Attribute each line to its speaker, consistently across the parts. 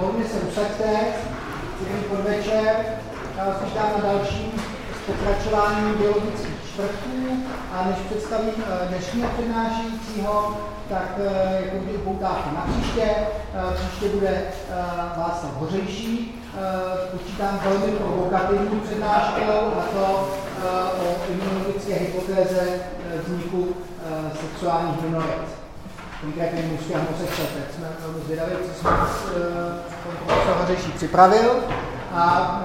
Speaker 1: pohodlně se usaďte, celý podvečer, já vás vítám na dalším pokračování biologických čtvrtků a než představím eh, dnešního přednášejícího, tak eh, jako vždy upoutávka na příště. Eh, příště bude Václav Hořejší. Počítám velmi provokativní přednáškou a to o imunologické hypotéze vzniku sexuálních minorit konkrétně mužské tak jsme velmi zvědaví, co jsme pan profesor Hařeší připravil. A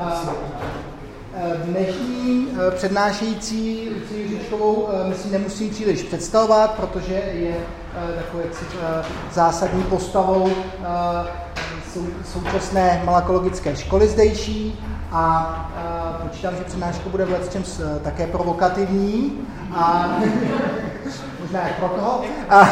Speaker 1: dnešní přednášející Lucí Říčkovou myslím nemusím příliš představovat, protože je takovou zásadní postavou současné malakologické školy zdejší a počítám, že přednáška bude v čem také provokativní a možná jak pro toho. A,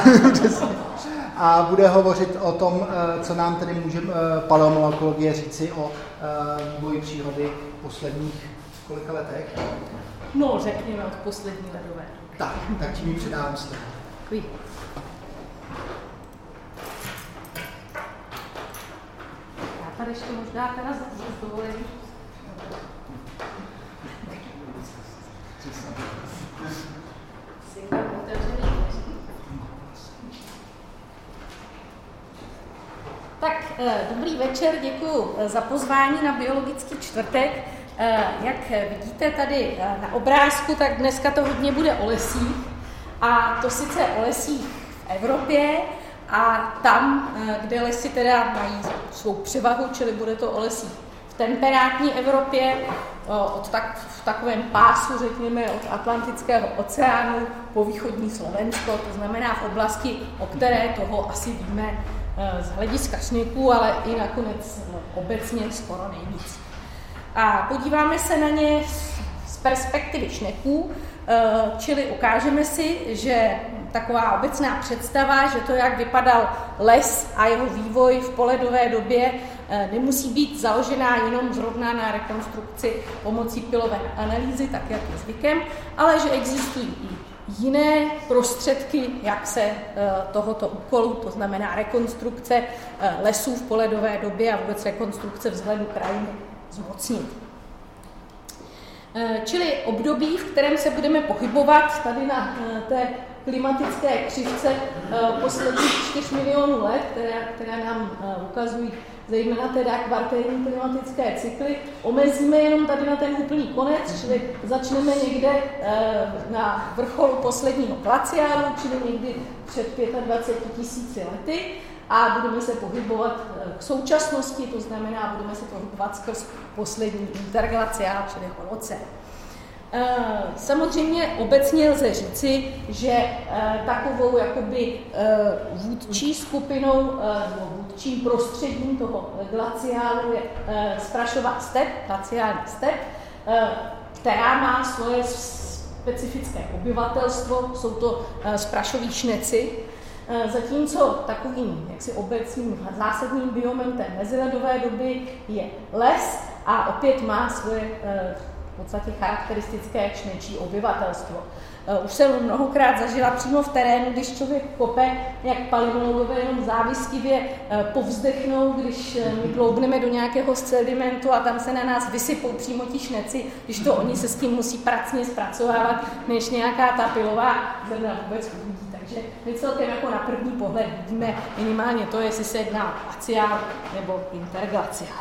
Speaker 1: a bude hovořit o tom, eh, co nám tedy může eh, paleomolekologie říci o eh, vývoji přírody v posledních kolika letech.
Speaker 2: No, řekněme od poslední ledové.
Speaker 1: Tak, tak tím předávám slovo. Děkuji.
Speaker 2: Já tady ještě možná teda s Tak, eh, dobrý večer, děkuji eh, za pozvání na biologický čtvrtek. Eh, jak vidíte tady na obrázku, tak dneska to hodně bude o lesích. A to sice o lesích v Evropě a tam, kde lesy teda mají svou převahu, čili bude to o lesích v temperátní Evropě, od tak, v takovém pásu, řekněme, od Atlantického oceánu po východní Slovensko, to znamená v oblasti, o které toho asi víme z hlediska šnyků, ale i nakonec no, obecně skoro nejvíc. A podíváme se na ně z perspektivy šneků, eh, čili ukážeme si, že taková obecná představa, že to, jak vypadal les a jeho vývoj v poledové době, eh, nemusí být založená jenom zrovna na rekonstrukci pomocí pilové analýzy, tak jak je zvykem, ale že existují i jiné prostředky, jak se eh, tohoto úkolu, to znamená rekonstrukce eh, lesů v poledové době a vůbec rekonstrukce vzhledu krajiny, zmocnit. Eh, čili období, v kterém se budeme pohybovat tady na té klimatické křivce posledních 4 milionů let, které, které nám ukazují zejména teda kvartérní klimatické cykly, omezíme jenom tady na ten úplný konec, čili začneme někde eh, na vrcholu posledního glaciálu, čili někdy před 25 tisíci lety a budeme se pohybovat eh, k současnosti, to znamená, budeme se pohybovat skrz poslední interglaciál, čili holocén. Eh, samozřejmě obecně lze říci, že eh, takovou jakoby eh, vůdčí skupinou nebo vůdčím prostředím toho glaciálu je Sprašová step, glaciální step, která má svoje specifické obyvatelstvo, jsou to sprašoví šneci, zatímco takovým jaksi obecným zásadním biomem té meziledové doby je les a opět má svoje podstatě charakteristické čnečí obyvatelstvo. Eh, už jsem mnohokrát zažila přímo v terénu, když člověk kope, jak palinologové jenom závistivě eh, povzdechnou, když eh, my kloubneme do nějakého sedimentu a tam se na nás vysypou přímo ti šneci, když to oni se s tím musí pracně zpracovávat, než nějaká ta pilová zrna vůbec uvidí. Takže my celkem jako na první pohled vidíme minimálně to, jestli se jedná o glaciál nebo interglaciál.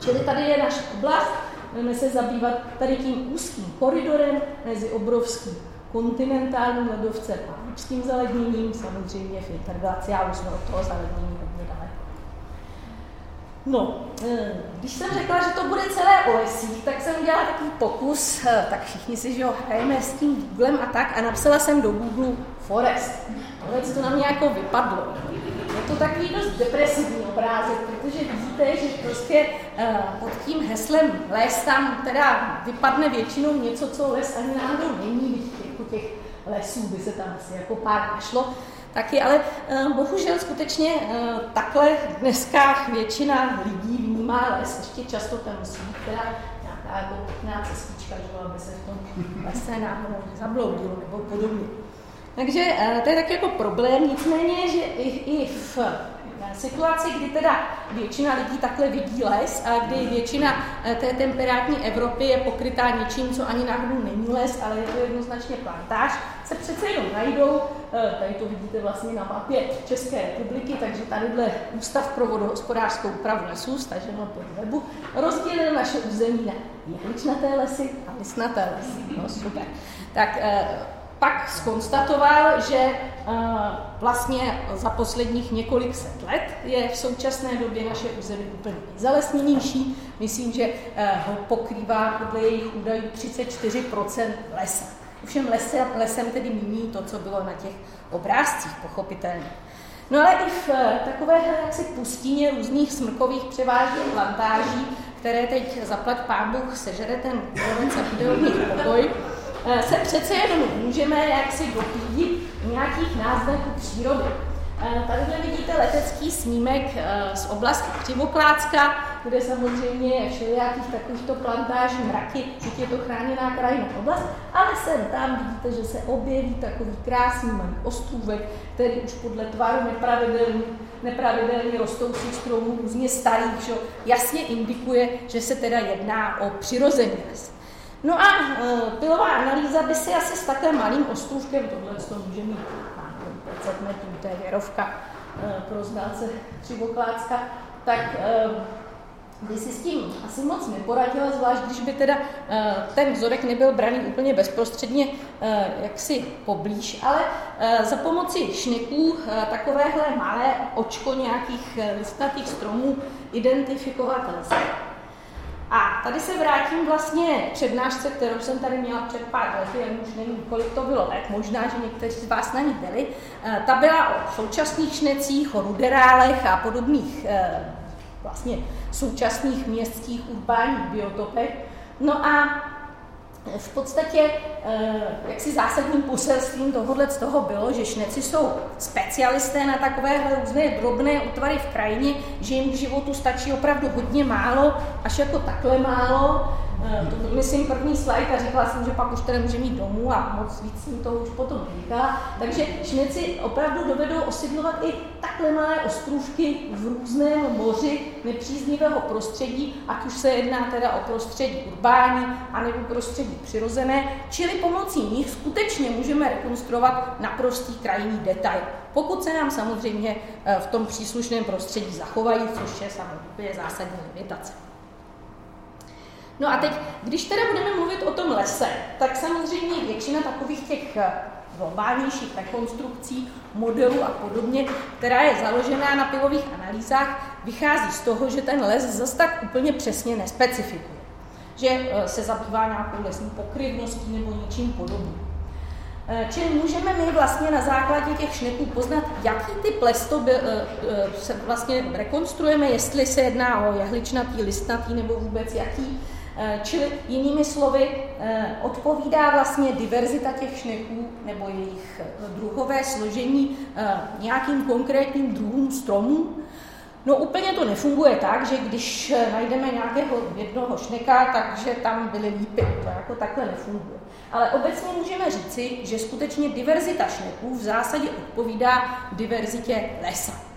Speaker 2: Čili tady je naše oblast, budeme se zabývat tady tím úzkým koridorem mezi obrovským kontinentálním ledovcem a úzkým zaledněním. Samozřejmě v interglaciálu jsme od toho zalednění hodně daleko. No, eh, když jsem řekla, že to bude celé o lesích, tak jsem udělala takový pokus, eh, tak všichni si, že hrajeme s tím Googlem a tak, a napsala jsem do Google Forest. Tohle to na mě jako vypadlo. Je to takový dost depresivní obrázek, protože vidíte, že prostě uh, pod tím heslem les tam teda vypadne většinou něco, co les ani náhodou není, jako těch lesů by se tam asi jako pár našlo, taky, ale uh, bohužel skutečně uh, takhle dneska většina lidí vnímá les, ještě často tam musí být teda nějaká jako pěkná cestička, že aby se v tom lese náhodou zabloudilo nebo podobně. Takže to je tak jako problém, nicméně, že i, i v situaci, kdy teda většina lidí takhle vidí les a kdy většina té temperátní Evropy je pokrytá něčím, co ani náhodou není les, ale je to jednoznačně plantáž, se přece jenom najdou, tady to vidíte vlastně na mapě České republiky, takže tadyhle Ústav pro vodohospodářskou úpravu lesů, staženo pod webu, rozdělil naše území na jehličnaté lesy a listnaté lesy. No super. Tak pak skonstatoval, že eh, vlastně za posledních několik set let je v současné době naše území úplně zalesněnější. Myslím, že eh, ho pokrývá podle jejich údajů 34% lesa. Ovšem lesem, lesem tedy míní to, co bylo na těch obrázcích, pochopitelně. No ale i v eh, takovéhle jaksi pustině různých smrkových převážně plantáží, které teď zaplať pán Bůh sežere ten a bude pokoj, se přece jenom můžeme jaksi dochytit nějakých náznaků přírody. Eh, tady vidíte letecký snímek eh, z oblasti Křivoklácka, kde samozřejmě je všelijakých takovýchto plantáží mraky, teď je to chráněná krajinná oblast, ale sem tam vidíte, že se objeví takový krásný malý ostrůvek, který už podle tvaru nepravidelně, nepravidelně rostoucích stromů, různě starých, jasně indikuje, že se teda jedná o přirozený les. No a uh, pilová analýza by si asi s takhle malým ostrůvkem, tohle to může mít 500 metrů, to je věrovka uh, pro znalce Křivoklácka, tak uh, by si s tím asi moc neporadila, zvlášť když by teda uh, ten vzorek nebyl braný úplně bezprostředně uh, jaksi poblíž, ale uh, za pomoci šneků uh, takovéhle malé očko nějakých listnatých stromů identifikovat lze. A tady se vrátím vlastně k přednášce, kterou jsem tady měla před pár lety, jen už nevím, kolik to bylo let, možná, že někteří z vás na ní byli. Eh, ta byla o současných šnecích, o ruderálech a podobných eh, vlastně současných městských urbánních biotopech. No a v podstatě eh, jaksi zásadním poselstvím tohohle z toho bylo, že šneci jsou specialisté na takovéhle různé drobné útvary v krajině, že jim k životu stačí opravdu hodně málo, až jako takhle málo, to byl, myslím, první slide a říkala jsem, že pak už tady může mít domů a moc víc jsem to už potom říkala. Takže šneci opravdu dovedou osidlovat i takhle malé ostrůvky v různém moři nepříznivého prostředí, ať už se jedná teda o prostředí urbání, anebo prostředí přirozené, čili pomocí nich skutečně můžeme rekonstruovat naprostý krajinný detail. Pokud se nám samozřejmě eh, v tom příslušném prostředí zachovají, což je samozřejmě zásadní limitace. No a teď, když teda budeme mluvit o tom lese, tak samozřejmě většina takových těch eh, globálnějších rekonstrukcí, modelů a podobně, která je založená na pilových analýzách, vychází z toho, že ten les zase tak úplně přesně nespecifikuje. Že eh, se zabývá nějakou lesní pokryvností nebo něčím podobným. Eh, čili můžeme my vlastně na základě těch šneků poznat, jaký typ lesto by, se vlastně rekonstruujeme, jestli se jedná o jehličnatý, listnatý nebo vůbec jaký čili jinými slovy eh, odpovídá vlastně diverzita těch šneků nebo jejich eh, druhové složení nějakým konkrétním druhům stromů. No úplně to nefunguje tak, že když najdeme nějakého jednoho šneka, takže tam byly lípy. To jako takhle nefunguje. Ale obecně můžeme říci, že skutečně diverzita šneků v zásadě odpovídá diverzitě lesa.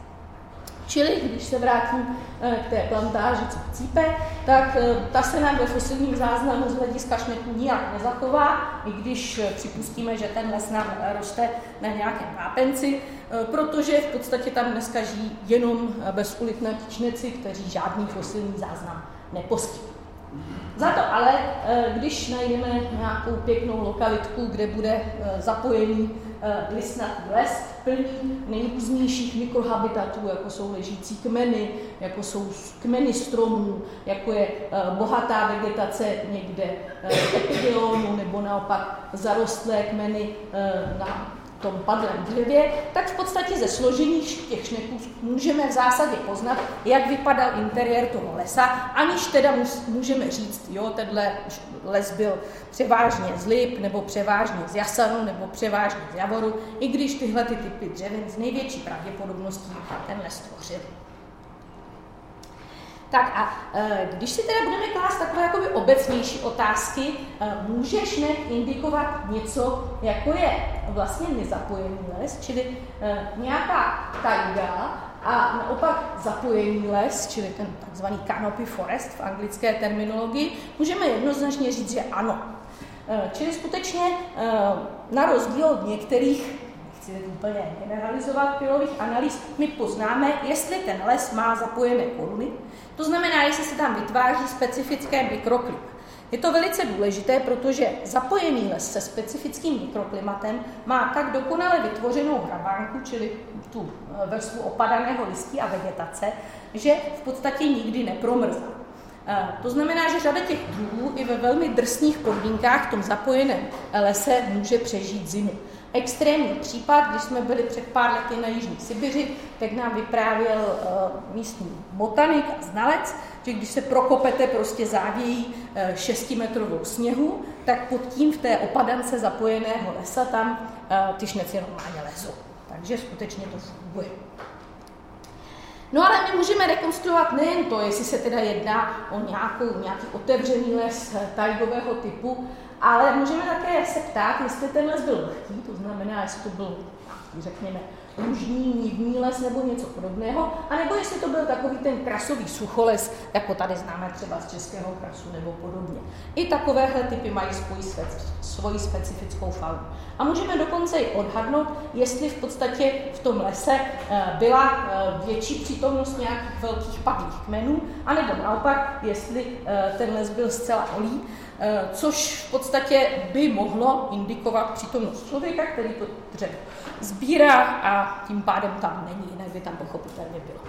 Speaker 2: Čili, když se vrátím eh, k té plantáži, cípe, tak eh, ta se nám ve fosilním záznamu z hlediska šneků nijak nezachová, i když eh, připustíme, že ten les nám roste na nějakém vápenci, protože v podstatě tam dneska žijí jenom bezulitné šneci, kteří žádný fosilní záznam neposkytují. Za to ale, když najdeme nějakou pěknou lokalitku, kde bude zapojený listnatý les, plný nejrůznějších mikrohabitatů, jako jsou ležící kmeny, jako jsou kmeny stromů, jako je eh, bohatá vegetace někde eh, epidionu nebo naopak zarostlé kmeny na tom padlém dřevě, tak v podstatě ze složení těch šneků můžeme v zásadě poznat, jak vypadal interiér toho lesa, aniž teda můžeme říct, jo, tenhle les byl převážně z lip, nebo převážně z jasanu, nebo převážně z javoru, i když tyhle ty typy dřevin z největší pravděpodobností ten les tvořily. Tak a e, když si teda budeme klást takové jakoby obecnější otázky, e, může šnek indikovat něco, jako je vlastně nezapojený les, čili e, nějaká tajga, a naopak zapojený les, čili ten takzvaný canopy forest v anglické terminologii, můžeme jednoznačně říct, že ano. Čili skutečně na rozdíl od některých, nechci úplně generalizovat, pilových analýz, my poznáme, jestli ten les má zapojené koruny, to znamená, jestli se tam vytváří specifické mikroklimy. Je to velice důležité, protože zapojený les se specifickým mikroklimatem má tak dokonale vytvořenou hrabánku, čili tu eh, vrstvu opadaného listí a vegetace, že v podstatě nikdy nepromrzá. Eh, to znamená, že řada těch druhů i ve velmi drsných podmínkách v tom zapojeném lese může přežít zimu. Extrémní případ, když jsme byli před pár lety na Jižní Sibiři, tak nám vyprávěl uh, místní botanik a znalec, že když se prokopete prostě závějí uh, šestimetrovou sněhu, tak pod tím v té opadance zapojeného lesa tam uh, ty šneci normálně lezou. Takže skutečně to funguje. No ale my můžeme rekonstruovat nejen to, jestli se teda jedná o nějakou, nějaký otevřený les tajgového typu, ale můžeme také se ptát, jestli ten les byl lehký, to znamená, jestli to byl, řekněme, lužní, nivní les nebo něco podobného, anebo jestli to byl takový ten krasový sucholes, jako tady známe třeba z českého krasu nebo podobně. I takovéhle typy mají svůj svoji specifickou faunu. A můžeme dokonce i odhadnout, jestli v podstatě v tom lese eh, byla eh, větší přítomnost nějakých velkých padlých kmenů, anebo naopak, jestli eh, ten les byl zcela holý, což v podstatě by mohlo indikovat přítomnost člověka, který to dřevo sbírá a tím pádem tam není, jinak by tam pochopitelně bylo.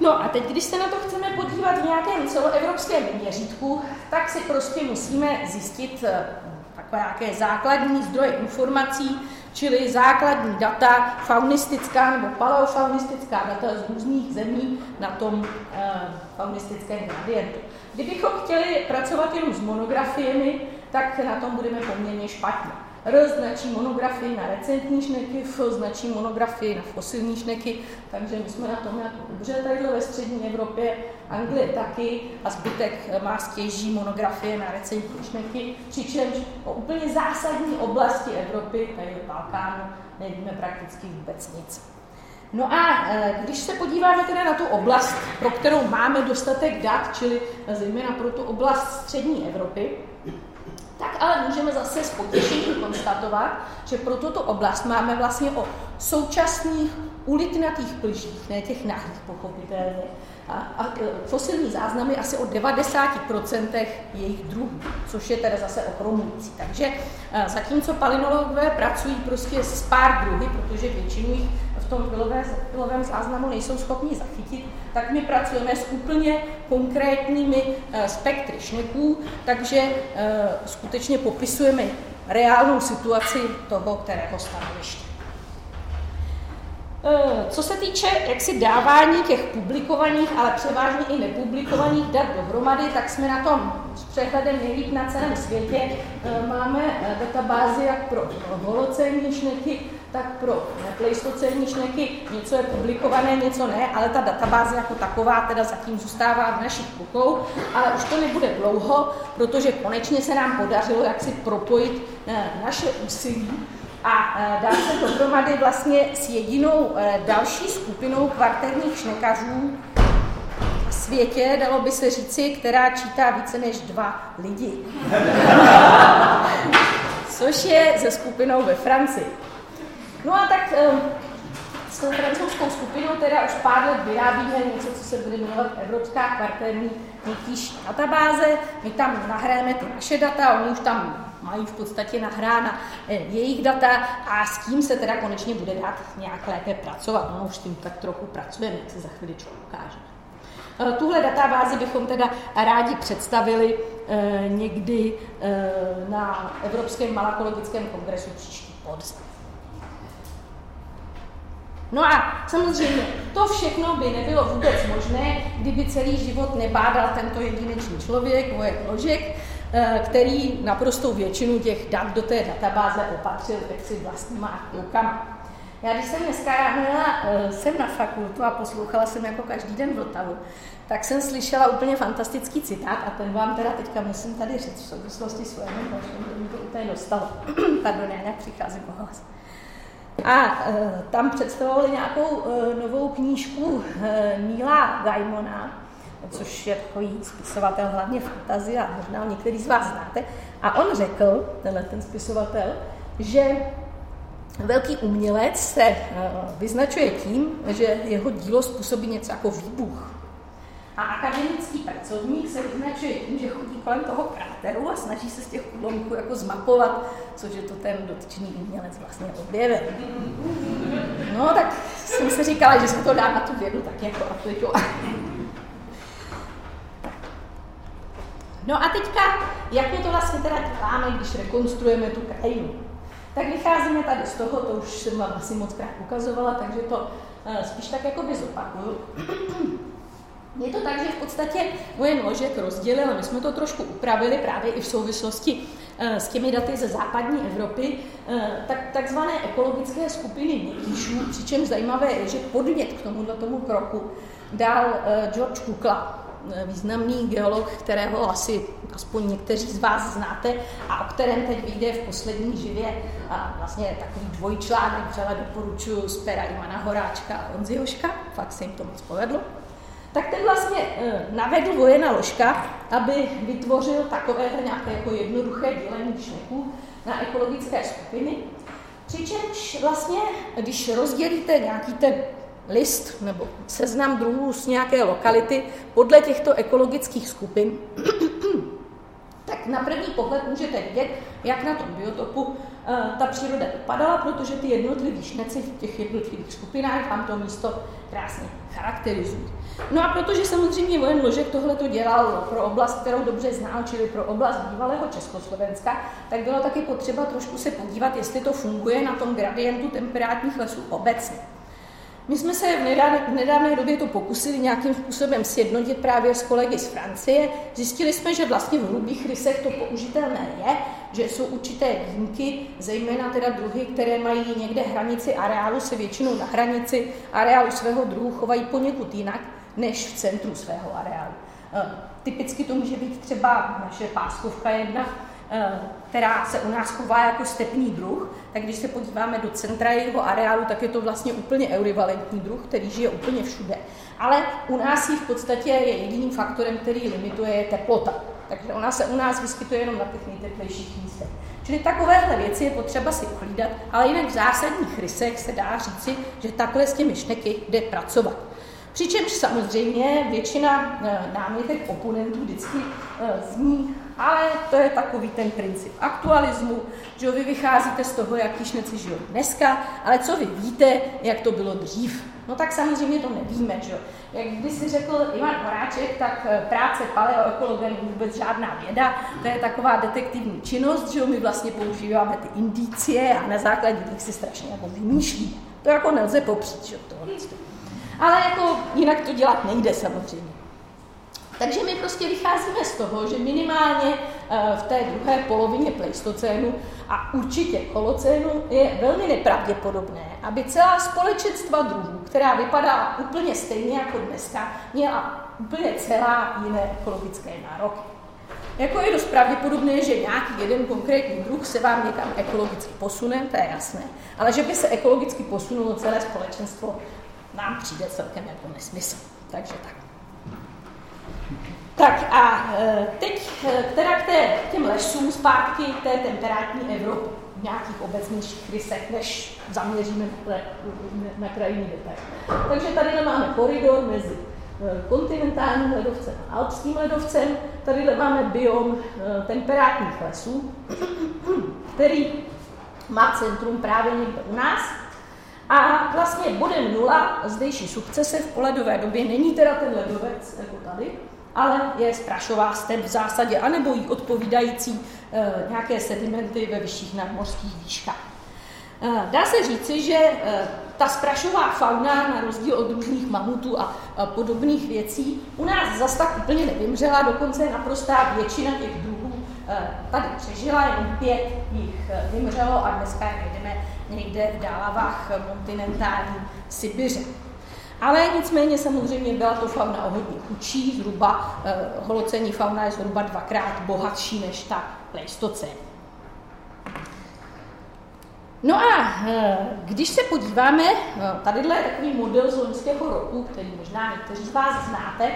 Speaker 2: No a teď, když se na to chceme podívat v nějakém celoevropském měřítku, tak si prostě musíme zjistit eh, takové nějaké základní zdroje informací, čili základní data faunistická nebo paleofaunistická data z různých zemí na tom e, faunistickém gradientu. Kdybychom chtěli pracovat jenom s monografiemi, tak na tom budeme poměrně špatně. R značí monografii na recentní šneky, F značí monografii na fosilní šneky, takže my jsme na tom jako dobře tadyhle ve střední Evropě, Anglie taky a zbytek má stěží monografie na recentní šneky, přičemž o úplně zásadní oblasti Evropy, tady Balkánu, nevíme prakticky vůbec nic. No a e, když se podíváme teda na tu oblast, pro kterou máme dostatek dat, čili zejména pro tu oblast střední Evropy, tak ale můžeme zase s potěšením konstatovat, že pro tuto oblast máme vlastně o současných ulitnatých plžích, ne těch nahých pochopitelně, a, a e, fosilní záznamy asi o 90% jejich druhů, což je teda zase ochromující. Takže e, zatímco palinologové pracují prostě s pár druhy, protože většinu jich v tom pilové, pilovém záznamu nejsou schopni zachytit, tak my pracujeme s úplně konkrétními uh, spektry šneků, takže uh, skutečně popisujeme reálnou situaci toho, kterého stanoviště. Eh, co se týče jaksi dávání těch publikovaných, ale převážně i nepublikovaných dat dohromady, tak jsme na tom s přehledem nejlíp na celém světě. Máme databázy jak pro holocénní šneky, tak pro pleistocénní šneky. Něco je publikované, něco ne, ale ta databáze jako taková teda zatím zůstává v našich rukou, ale už to nebude dlouho, protože konečně se nám podařilo jak si propojit eh, naše úsilí a eh, dá se dohromady vlastně s jedinou eh, další skupinou kvarterních šnekařů v světě, dalo by se říci, která čítá více než dva lidi. Což je ze skupinou ve Francii. No a tak ehm, s tou francouzskou skupinou teda už pár let vyrábíme něco, co se bude jmenovat Evropská kvartérní nitíž databáze. My tam nahráme ty naše data, oni už tam mají v podstatě nahrána eh, jejich data a s tím se teda konečně bude dát nějak lépe pracovat. No už s tím tak trochu pracujeme, jak se za chviličku ukáže. Eh, tuhle databázi bychom teda rádi představili eh, někdy na Evropském malakologickém kongresu příští podzim. No a samozřejmě to všechno by nebylo vůbec možné, kdyby celý život nebádal tento jedinečný člověk, Vojek Ložek, který naprostou většinu těch dat do té databáze opatřil si vlastníma rukama. Já když jsem dneska jela jsem na fakultu a poslouchala jsem jako každý den Vltavu, tak jsem slyšela úplně fantastický citát a ten vám teda teďka musím tady říct v souvislosti s svým to mi to úplně dostalo. Pardon, já nějak přicházím o hlas. A e, tam představovali nějakou e, novou knížku e, Gaimona, což je takový spisovatel hlavně fantazie a možná některý z vás znáte. A on řekl, tenhle ten spisovatel, že velký umělec se e, vyznačuje tím, že jeho dílo způsobí něco jako výbuch. A akademický pracovník se vyznačuje tím, že chodí kolem toho kráteru a snaží se z těch úlomků jako zmapovat, což je to ten dotčený umělec vlastně objevil. No tak jsem si říkala, že se to dá na tu vědu tak jako aplikovat. No a teďka, jak my to vlastně teda děláme, když rekonstruujeme tu krajinu? Tak vycházíme tady z toho, to už jsem vám asi moc krát ukazovala, takže to uh, spíš tak jako by zopakuju. Je to tak, že v podstatě moje Ložek rozdělil, my jsme to trošku upravili právě i v souvislosti eh, s těmi daty ze západní Evropy, eh, tak, takzvané ekologické skupiny měkýšů, přičemž zajímavé je, že podnět k tomuto tomu kroku dal eh, George Kukla, významný geolog, kterého asi aspoň někteří z vás znáte a o kterém teď vyjde v poslední živě a vlastně takový dvojčlánek, vřele doporučuji z pera Imana Horáčka a Honzi Hoška, fakt se jim to moc povedlo tak ten vlastně e, navedl vojena ložka, aby vytvořil takové nějaké jako jednoduché dělení šneků na ekologické skupiny. Přičemž vlastně, když rozdělíte nějaký ten list nebo seznam druhů z nějaké lokality podle těchto ekologických skupin, tak na první pohled můžete vidět, jak na tom biotopu uh, ta příroda vypadala, protože ty jednotlivé šneci v těch jednotlivých skupinách vám to místo krásně charakterizují. No a protože samozřejmě vojen Ložek tohle to dělal pro oblast, kterou dobře znal, čili pro oblast bývalého Československa, tak bylo taky potřeba trošku se podívat, jestli to funguje na tom gradientu temperátních lesů obecně. My jsme se v nedávné, v nedávné době to pokusili nějakým způsobem sjednotit právě s kolegy z Francie. Zjistili jsme, že vlastně v hrubých rysech to použitelné je, že jsou určité výjimky, zejména teda druhy, které mají někde hranici areálu, se většinou na hranici areálu svého druhu chovají poněkud jinak než v centru svého areálu. Eh, typicky to může být třeba naše páskovka jedna, která se u nás chová jako stepný druh, tak když se podíváme do centra jeho areálu, tak je to vlastně úplně eurivalentní druh, který žije úplně všude. Ale u nás ji v podstatě je jediným faktorem, který limituje, je teplota. Takže ona se u nás vyskytuje jenom na těch nejteplejších místech. Čili takovéhle věci je potřeba si uhlídat, ale jinak v zásadních rysech se dá říci, že takhle s těmi šneky jde pracovat. Přičemž samozřejmě většina eh, námětek oponentů vždycky eh, zní, ale to je takový ten princip aktualismu, že vy vycházíte z toho, jak šneci žijou dneska, ale co vy víte, jak to bylo dřív. No tak samozřejmě to nevíme, že Jak by si řekl Ivan Horáček, tak eh, práce paleoekologa není vůbec žádná věda, to je taková detektivní činnost, že my vlastně používáme ty indicie a na základě nich si strašně jako vymýšlíme. To jako nelze popřít, že tohle. Ale jako jinak to dělat nejde samozřejmě. Takže my prostě vycházíme z toho, že minimálně eh, v té druhé polovině pleistocénu a určitě holocénu je velmi nepravděpodobné, aby celá společenstva druhů, která vypadá úplně stejně jako dneska, měla úplně celá jiné ekologické nároky. Jako je dost pravděpodobné, že nějaký jeden konkrétní druh se vám někam ekologicky posune, to je jasné. Ale že by se ekologicky posunulo celé společenstvo, nám přijde celkem jako nesmysl. Takže tak. Tak a e, teď teda k té, těm lesům zpátky té temperátní Evropy v nějakých obecnějších rysech, než zaměříme na, na krajiny detail. Takže tady máme koridor mezi e, kontinentálním ledovcem a alpským ledovcem. Tady máme biom e, temperátních lesů, který má centrum právě někde u nás, a vlastně bodem nula zdejší sukcese v poledové době není teda ten ledovec jako tady, ale je sprašová step v zásadě, anebo jí odpovídající e, nějaké sedimenty ve vyšších nadmořských výškách. E, dá se říci, že e, ta sprašová fauna, na rozdíl od různých mamutů a, podobných věcí, u nás zas tak úplně nevymřela, dokonce naprostá většina těch druhů tady přežila, jen pět jich vymřelo a dneska je najdeme někde v dálavách kontinentální Sibiře. Ale nicméně samozřejmě byla to fauna o hodně chudší, zhruba eh, holocenní fauna je zhruba dvakrát bohatší než ta pleistocén. No a když se podíváme, tadyhle je takový model z loňského roku, který možná někteří z vás znáte,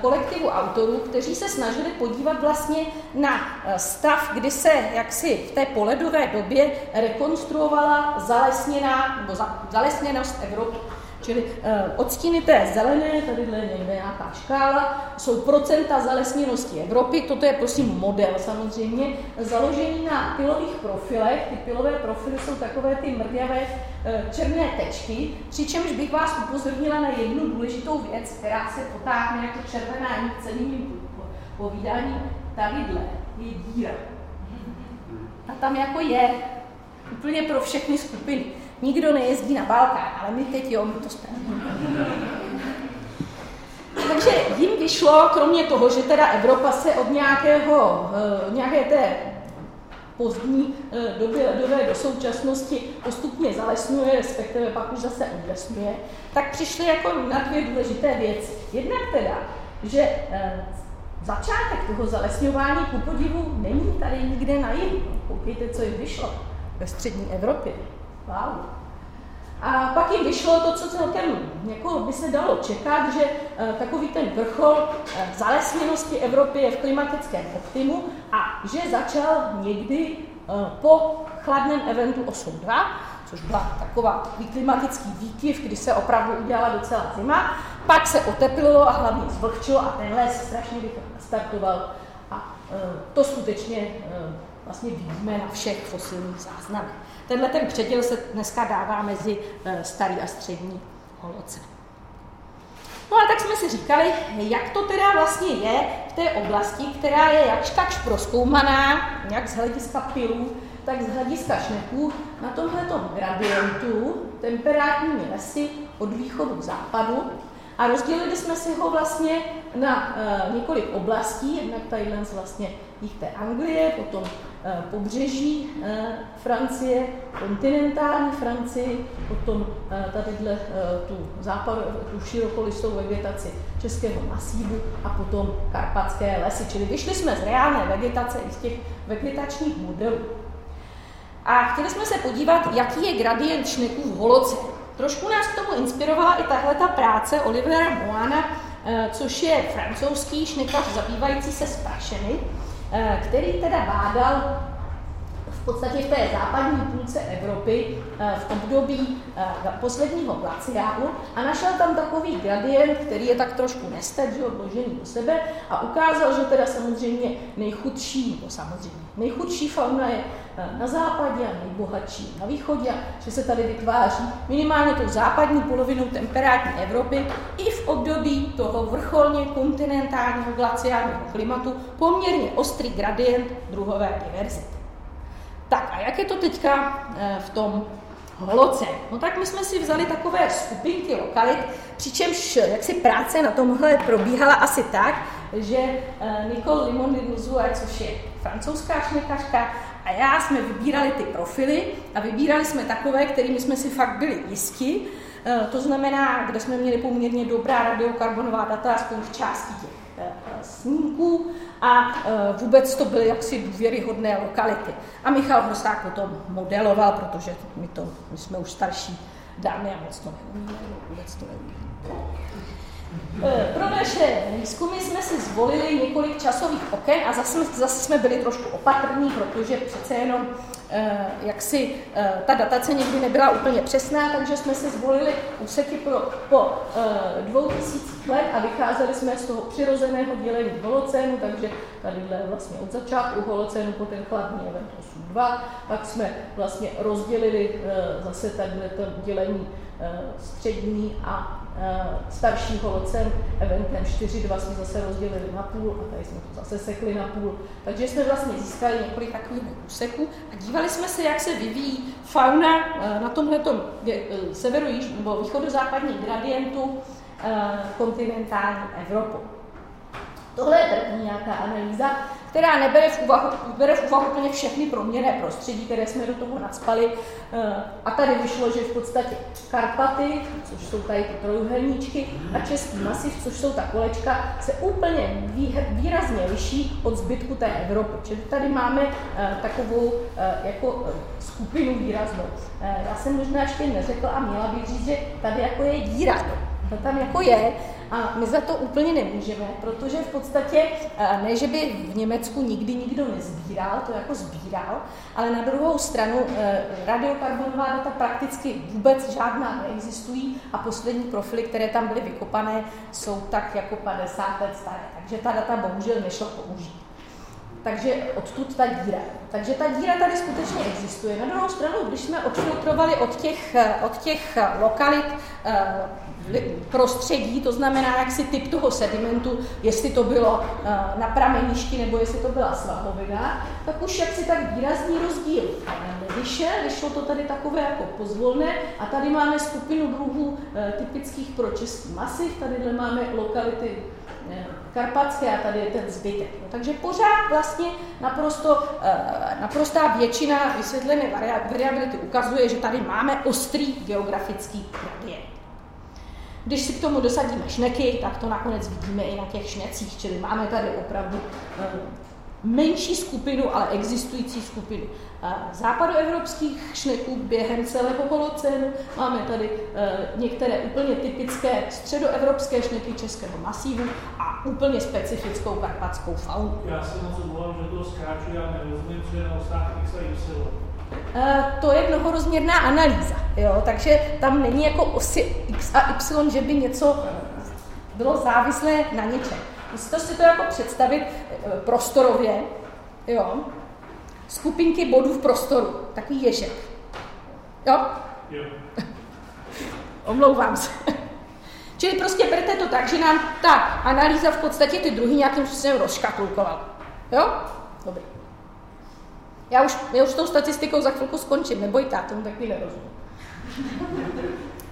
Speaker 2: kolektivu autorů, kteří se snažili podívat vlastně na stav, kdy se jaksi v té poledové době rekonstruovala zalesněná, nebo zalesněnost Evropy. Čili uh, odstíny té zelené, tady je nějaká škála, jsou procenta zalesněnosti Evropy, toto je prosím model samozřejmě, založený na pilových profilech. Ty pilové profily jsou takové ty mrdavé uh, černé tečky, přičemž bych vás upozornila na jednu důležitou věc, která se potáhne jako červená nit celým mým povídáním. Tadyhle je díra. A tam jako je úplně pro všechny skupiny. Nikdo nejezdí na Balkán, ale my teď jo, my to správně. Takže jim vyšlo, kromě toho, že teda Evropa se od nějakého, eh, nějaké té pozdní eh, doby ledové do současnosti postupně zalesňuje, respektive pak už zase odlesňuje, tak přišli jako na dvě důležité věci. Jednak teda, že eh, začátek toho zalesňování ku podivu není tady nikde na jihu. Koukejte, co jim vyšlo ve střední Evropě. Wow. A pak jim vyšlo to, co celkem jako by se dalo čekat, že uh, takový ten vrchol uh, zalesněnosti Evropy je v klimatickém optimu a že začal někdy uh, po chladném eventu 8.2, což byla taková, klimatický výkyv, kdy se opravdu udělala docela zima, pak se oteplilo a hlavně zvlhčilo a ten les strašně startoval a to skutečně vlastně vidíme na všech fosilních záznamech. Tenhle ten předěl se dneska dává mezi eh, starý a střední holoce. No a tak jsme si říkali, jak to teda vlastně je v té oblasti, která je jakž takž proskoumaná, jak z hlediska pilů, tak z hlediska šneků, na tomhle gradientu temperátními lesy od východu k západu. A rozdělili jsme si ho vlastně na uh, několik oblastí, jednak tadyhle vlastně jich té Anglie, potom pobřeží eh, Francie, kontinentální Francii, potom eh, tadyhle tu, západ, tu širokolistou vegetaci českého masívu a potom karpatské lesy. Čili vyšli jsme z reálné vegetace i z těch vegetačních modelů. A chtěli jsme se podívat, jaký je gradient šneků v holoce. Trošku nás k tomu inspirovala i tahle ta práce Olivera Moana, což je francouzský šnekař zabývající se sprašeny, Eh, který teda bádal v podstatě v té západní půlce Evropy eh, v období eh, posledního glaciálu a našel tam takový gradient, který je tak trošku nestet, že odložený do sebe a ukázal, že teda samozřejmě nejchudší, no samozřejmě, nejchudší fauna je na západě a nejbohatší na východě, že se tady vytváří minimálně tou západní polovinou temperátní Evropy i v období toho vrcholně kontinentálního glaciálního klimatu poměrně ostrý gradient druhové diverzity. Tak a jak je to teďka eh, v tom holoce? No tak my jsme si vzali takové skupinky lokalit, přičemž jak si práce na tomhle probíhala asi tak, že eh, Nicole Limon což je francouzská šnekařka, a já jsme vybírali ty profily a vybírali jsme takové, kterými jsme si fakt byli jisti. Eh, to znamená, kde jsme měli poměrně dobrá radiokarbonová data, aspoň v části těch eh, snímků a eh, vůbec to byly jaksi důvěryhodné lokality. A Michal Hrsák potom modeloval, protože my, to, my jsme už starší dámy a moc to neumíme, vůbec to neumíme. Eh, pro naše výzkumy jsme si zvolili několik časových oken a zase, zase jsme byli trošku opatrní, protože přece jenom jak si eh, ta datace někdy nebyla úplně přesná, takže jsme si zvolili úseky pro, po dvou tisících let a vycházeli jsme z toho přirozeného dělení holocénu, takže tadyhle vlastně od začátku holocénu po ten chladný event 8.2, pak jsme vlastně rozdělili zase tadyhle to dělení střední a Eh, starší holocen eventem 4.2 jsme zase rozdělili na půl a tady jsme to zase sekli na půl. Takže jsme vlastně získali několik takových úseků a dívali jsme se, jak se vyvíjí fauna eh, na tomhle eh, severu nebo východozápadním gradientu kontinentální Evropu. Tohle je první nějaká analýza, která nebere v úvahu, bere v úvahu úplně všechny proměrné prostředí, které jsme do toho nadspali. Eh, a tady vyšlo, že v podstatě Karpaty, což jsou tady ty trojuhelníčky, a Český masiv, což jsou ta kolečka, se úplně výrazně liší od zbytku té Evropy. Čili tady máme eh, takovou jako skupinu výraznou. Já jsem možná ještě neřekla a měla bych říct, že tady jako je díra. To tam jako je, a my za to úplně nemůžeme, protože v podstatě eh, ne, že by v Německu nikdy nikdo nezbíral, to jako sbíral, ale na druhou stranu eh, radiokarbonová data prakticky vůbec žádná neexistují a poslední profily, které tam byly vykopané, jsou tak jako 50 let staré. Takže ta data bohužel nešlo použít. Takže odtud ta díra. Takže ta díra tady skutečně existuje. Na druhou stranu, když jsme odfiltrovali od těch, eh, od těch lokalit prostředí, to znamená jak si typ toho sedimentu, jestli to bylo eh, na prameništi nebo jestli to byla svahovina, tak už jak si tak výrazný rozdíl nevyšel, vyšlo to tady takové jako pozvolné a tady máme skupinu druhů eh, typických pro český masiv, tady máme lokality eh, karpatské a tady je ten zbytek. No, takže pořád vlastně naprosto, naprostá většina vysvětlené variability ukazuje, že tady máme ostrý geografický gradient. Když si k tomu dosadíme šneky, tak to nakonec vidíme i na těch šnecích, čili máme tady opravdu eh, menší skupinu, ale existující skupinu eh, západoevropských šneků během celého holocénu. Máme tady eh, některé úplně typické středoevropské šneky českého masívu a úplně specifickou karpatskou faunu.
Speaker 3: Já se moc omlouvám, že to zkráčuji, já nerozumím, co je na X a Y.
Speaker 2: Eh, to je mnohorozměrná analýza, jo? takže tam není jako osy x a y, že by něco bylo závislé na něčem. Musíte si to jako představit eh, prostorově, jo? skupinky bodů v prostoru, takový ježek. Jo?
Speaker 3: Jo.
Speaker 2: Omlouvám se. Čili prostě berte to tak, že nám ta analýza v podstatě ty druhy nějakým způsobem rozškatulkovala. Jo? Dobrý. Já už, já už s tou statistikou za chvilku skončím, nebojte, tomu taky nerozumím.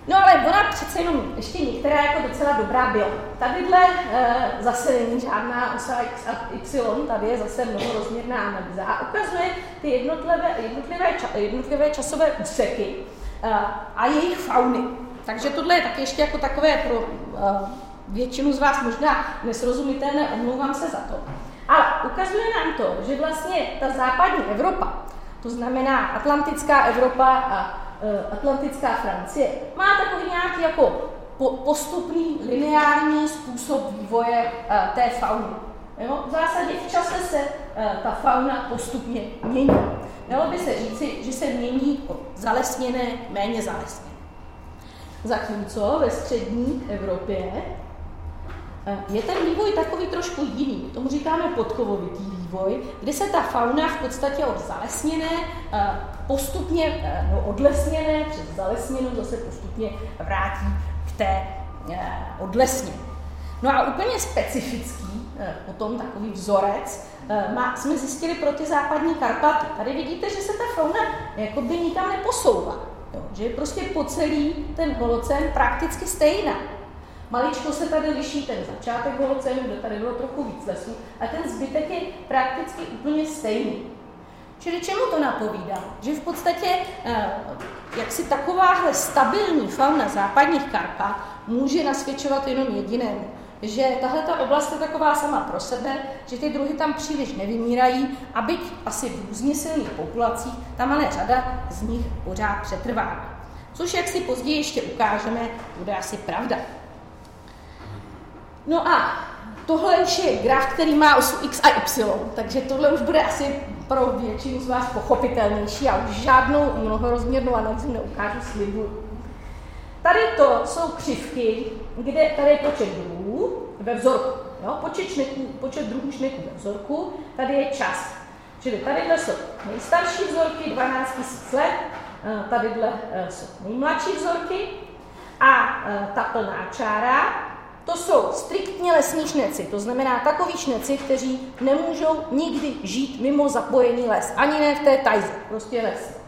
Speaker 2: No ale ona přece jenom ještě některá jako docela dobrá byla. Tadyhle e, zase není žádná osa X a Y, tady je zase mnohorozměrná analýza a ukazuje ty jednotlivé, jednotlivé, ča, jednotlivé časové úseky e, a jejich fauny. Takže tohle je taky ještě jako takové pro e, většinu z vás možná nesrozumitelné, omlouvám se za to. Ale ukazuje nám to, že vlastně ta západní Evropa, to znamená Atlantická Evropa a e, Atlantická Francie, má takový nějaký jako po, postupný lineární způsob vývoje e, té fauny. Jo? V zásadě v čase se e, ta fauna postupně mění. Dalo by se říci, že se mění od zalesněné méně zalesněné. Zatímco ve střední Evropě je ten vývoj takový trošku jiný. Tomu říkáme podkovovitý vývoj, kdy se ta fauna v podstatě od zalesněné eh, postupně, eh, no odlesněné přes zalesněnou zase postupně vrátí k té odlesněné. No a úplně specifický potom takový vzorec má, jsme zjistili pro ty západní Karpaty. Tady vidíte, že se ta fauna jakoby nikam neposouvá. Jo, že je prostě po celý ten holocén prakticky stejná. Maličko se tady liší ten začátek holocénu, kde tady bylo trochu víc lesů, a ten zbytek je prakticky úplně stejný. Čili čemu to napovídá? Že v podstatě eh, jak si takováhle stabilní fauna západních Karpat může nasvědčovat jenom jedinému, že tahle ta oblast je taková sama pro sebe, že ty druhy tam příliš nevymírají a byť asi v různě silných populacích, tam ale řada z nich pořád přetrvá. Což, jak si později ještě ukážeme, bude asi pravda. No a tohle už je graf, který má osu x a y, takže tohle už bude asi pro většinu z vás pochopitelnější a už žádnou mnohorozměrnou analýzu neukážu slibu. Tady to jsou křivky, kde tady je počet druhů ve vzorku. Jo? Počet, šneků, počet druhů šneků ve vzorku, tady je čas. Čili tady jsou nejstarší vzorky, 12 000 let, eh, tadyhle eh, jsou nejmladší vzorky a eh, ta plná čára to jsou striktně lesní šneci, to znamená takový šneci, kteří nemůžou nikdy žít mimo zapojený les, ani ne v té tajze, prostě les.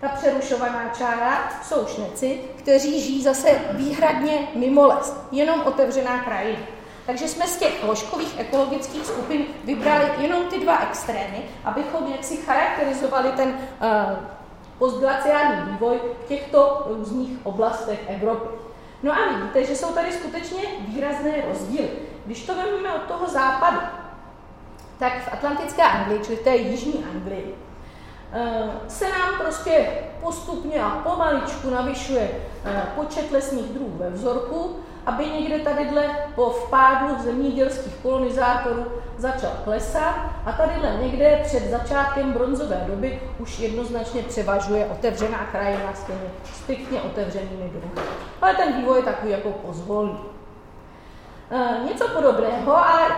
Speaker 2: Ta přerušovaná čára jsou šneci, kteří žijí zase výhradně mimo les, jenom otevřená krajina. Takže jsme z těch ložkových ekologických skupin vybrali jenom ty dva extrémy, abychom jaksi charakterizovali ten uh, postglaciální vývoj v těchto různých oblastech Evropy. No a vidíte, že jsou tady skutečně výrazné rozdíly. Když to vezmeme od toho západu, tak v Atlantické Anglii, čili té jižní Anglii, eh, se nám prostě postupně a pomaličku navyšuje eh, počet lesních druhů ve vzorku, aby někde tadyhle po vpádu zemědělských kolonizátorů začal klesat a tadyhle někde před začátkem bronzové doby už jednoznačně převažuje otevřená krajina s těmi striktně otevřenými druhy. Ale ten vývoj je takový jako pozvolný. E, něco podobného, ale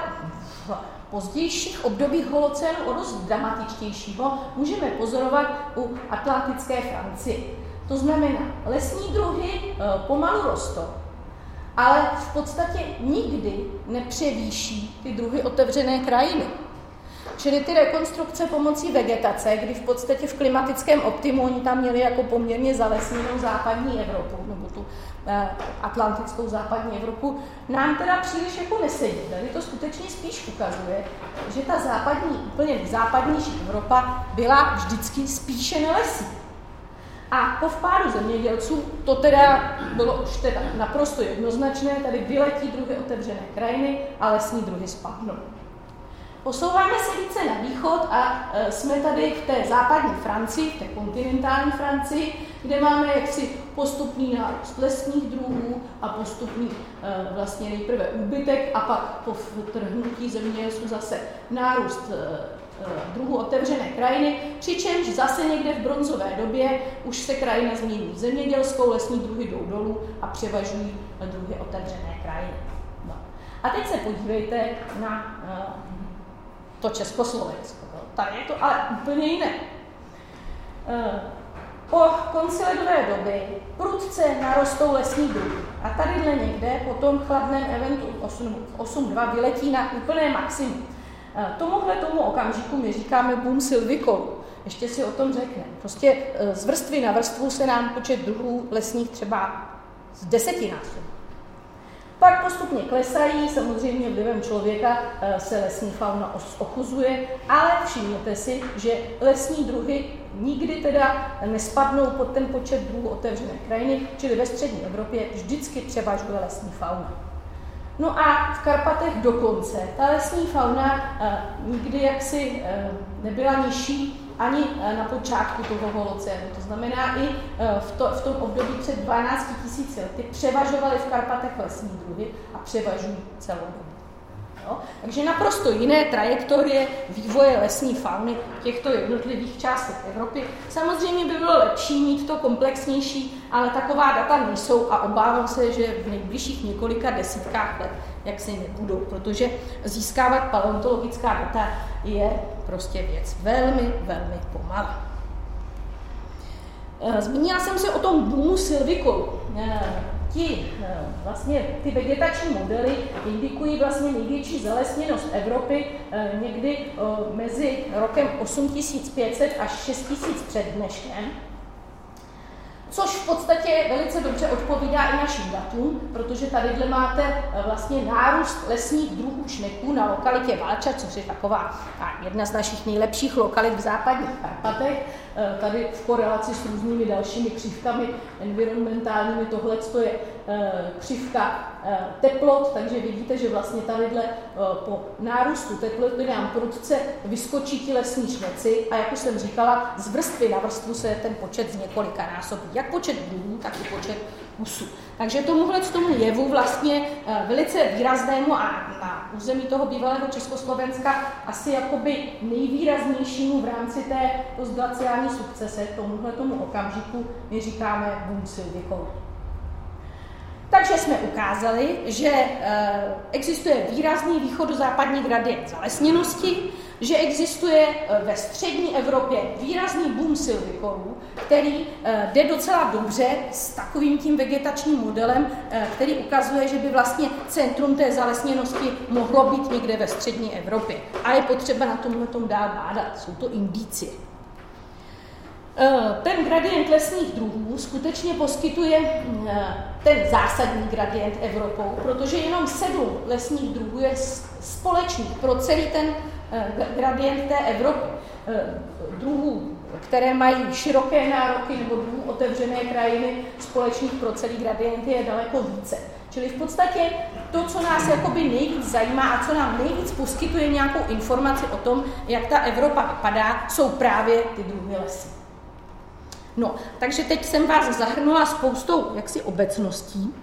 Speaker 2: v pozdějších obdobích holocénu o dost dramatičtějšího můžeme pozorovat u atlantické Francie. To znamená, lesní druhy e, pomalu rostou, ale v podstatě nikdy nepřevýší ty druhy otevřené krajiny. Čili ty rekonstrukce pomocí vegetace, kdy v podstatě v klimatickém optimu oni tam měli jako poměrně zalesněnou západní Evropu, nebo tu eh, atlantickou západní Evropu, nám teda příliš jako nesedí. Tady to skutečně spíš ukazuje, že ta západní, úplně západnější Evropa byla vždycky spíše nelesí. A po vpádu zemědělců to teda bylo už teda naprosto jednoznačné, tady vyletí druhy otevřené krajiny a lesní druhy spadnou. Posouváme se více na východ a e, jsme tady v té západní Francii, v té kontinentální Francii, kde máme jaksi postupný nárůst lesních druhů a postupný e, vlastně nejprve úbytek a pak po vtrhnutí zemědělců zase nárůst e, Eh, druhu otevřené krajiny, přičemž zase někde v bronzové době už se krajina změní zemědělskou, lesní druhy jdou dolů a převažují druhy otevřené krajiny. No. A teď se podívejte na uh, to Československo. Tady je to ale úplně jiné. Uh, po konci ledové doby prudce narostou lesní druhy. A tadyhle někde po tom chladném eventu 8.2 vyletí na úplné maximum. Eh, tomuhle tomu okamžiku my říkáme boom silvikolu. Ještě si o tom řekne. Prostě eh, z vrstvy na vrstvu se nám počet druhů lesních třeba z desetinásob. Pak postupně klesají, samozřejmě vlivem člověka eh, se lesní fauna ochuzuje, ale všimněte si, že lesní druhy nikdy teda nespadnou pod ten počet druhů otevřené krajiny, čili ve střední Evropě vždycky převažuje lesní fauna. No a v Karpatech dokonce. Ta lesní fauna uh, nikdy jaksi uh, nebyla nižší ani uh, na počátku toho holocénu. To znamená i v, to, v tom období před 12 000 lety převažovaly v Karpatech lesní druhy a převažují celou dobu. Jo? Takže naprosto jiné trajektorie vývoje lesní fauny těchto jednotlivých částech Evropy. Samozřejmě by bylo lepší mít to komplexnější, ale taková data nejsou a obávám se, že v nejbližších několika desítkách let jak se nebudou, protože získávat paleontologická data je prostě věc velmi, velmi pomalá. Eh, zmínila jsem se o tom boomu silvikolu. Eh, ti eh, vlastně ty vegetační modely indikují vlastně největší zalesněnost Evropy někdy mezi rokem 8500 až 6000 před dneškem což v podstatě velice dobře odpovídá i našim datům, protože tadyhle máte eh, vlastně nárůst lesních druhů šneků na lokalitě Valča, což je taková jedna z našich nejlepších lokalit v západních Karpatech. Eh, tady v korelaci s různými dalšími křivkami environmentálními, tohle je křivka teplot, takže vidíte, že vlastně tadyhle po nárůstu teploty nám prudce vyskočí ti lesní šneci a jak už jsem říkala, z vrstvy na vrstvu se ten počet z několika násobí jak počet druhů, tak i počet kusů. Takže tomuhle tomu jevu vlastně eh, velice výraznému a na území toho bývalého Československa asi jakoby nejvýraznějšímu v rámci té postglaciální sukcese, tomuhle tomu okamžiku my říkáme boom silvikou. Takže jsme ukázali, že eh, existuje výrazný východozápadní gradient zalesněnosti, že existuje eh, ve střední Evropě výrazný boom silvikorů, který eh, jde docela dobře s takovým tím vegetačním modelem, který ukazuje, že by vlastně centrum té zalesněnosti mohlo být někde ve střední Evropě. A je potřeba na tomhle tom dál bádat. Jsou to indicie. Ten gradient lesních druhů skutečně poskytuje ten zásadní gradient Evropou, protože jenom sedm lesních druhů je společných pro celý ten gradient té Evropy. Druhů, které mají široké nároky nebo druhů otevřené krajiny společných pro celý gradient je daleko více. Čili v podstatě to, co nás jakoby nejvíc zajímá a co nám nejvíc poskytuje nějakou informaci o tom, jak ta Evropa vypadá, jsou právě ty druhy lesy. No, takže teď jsem vás zahrnula spoustou jaksi obecností.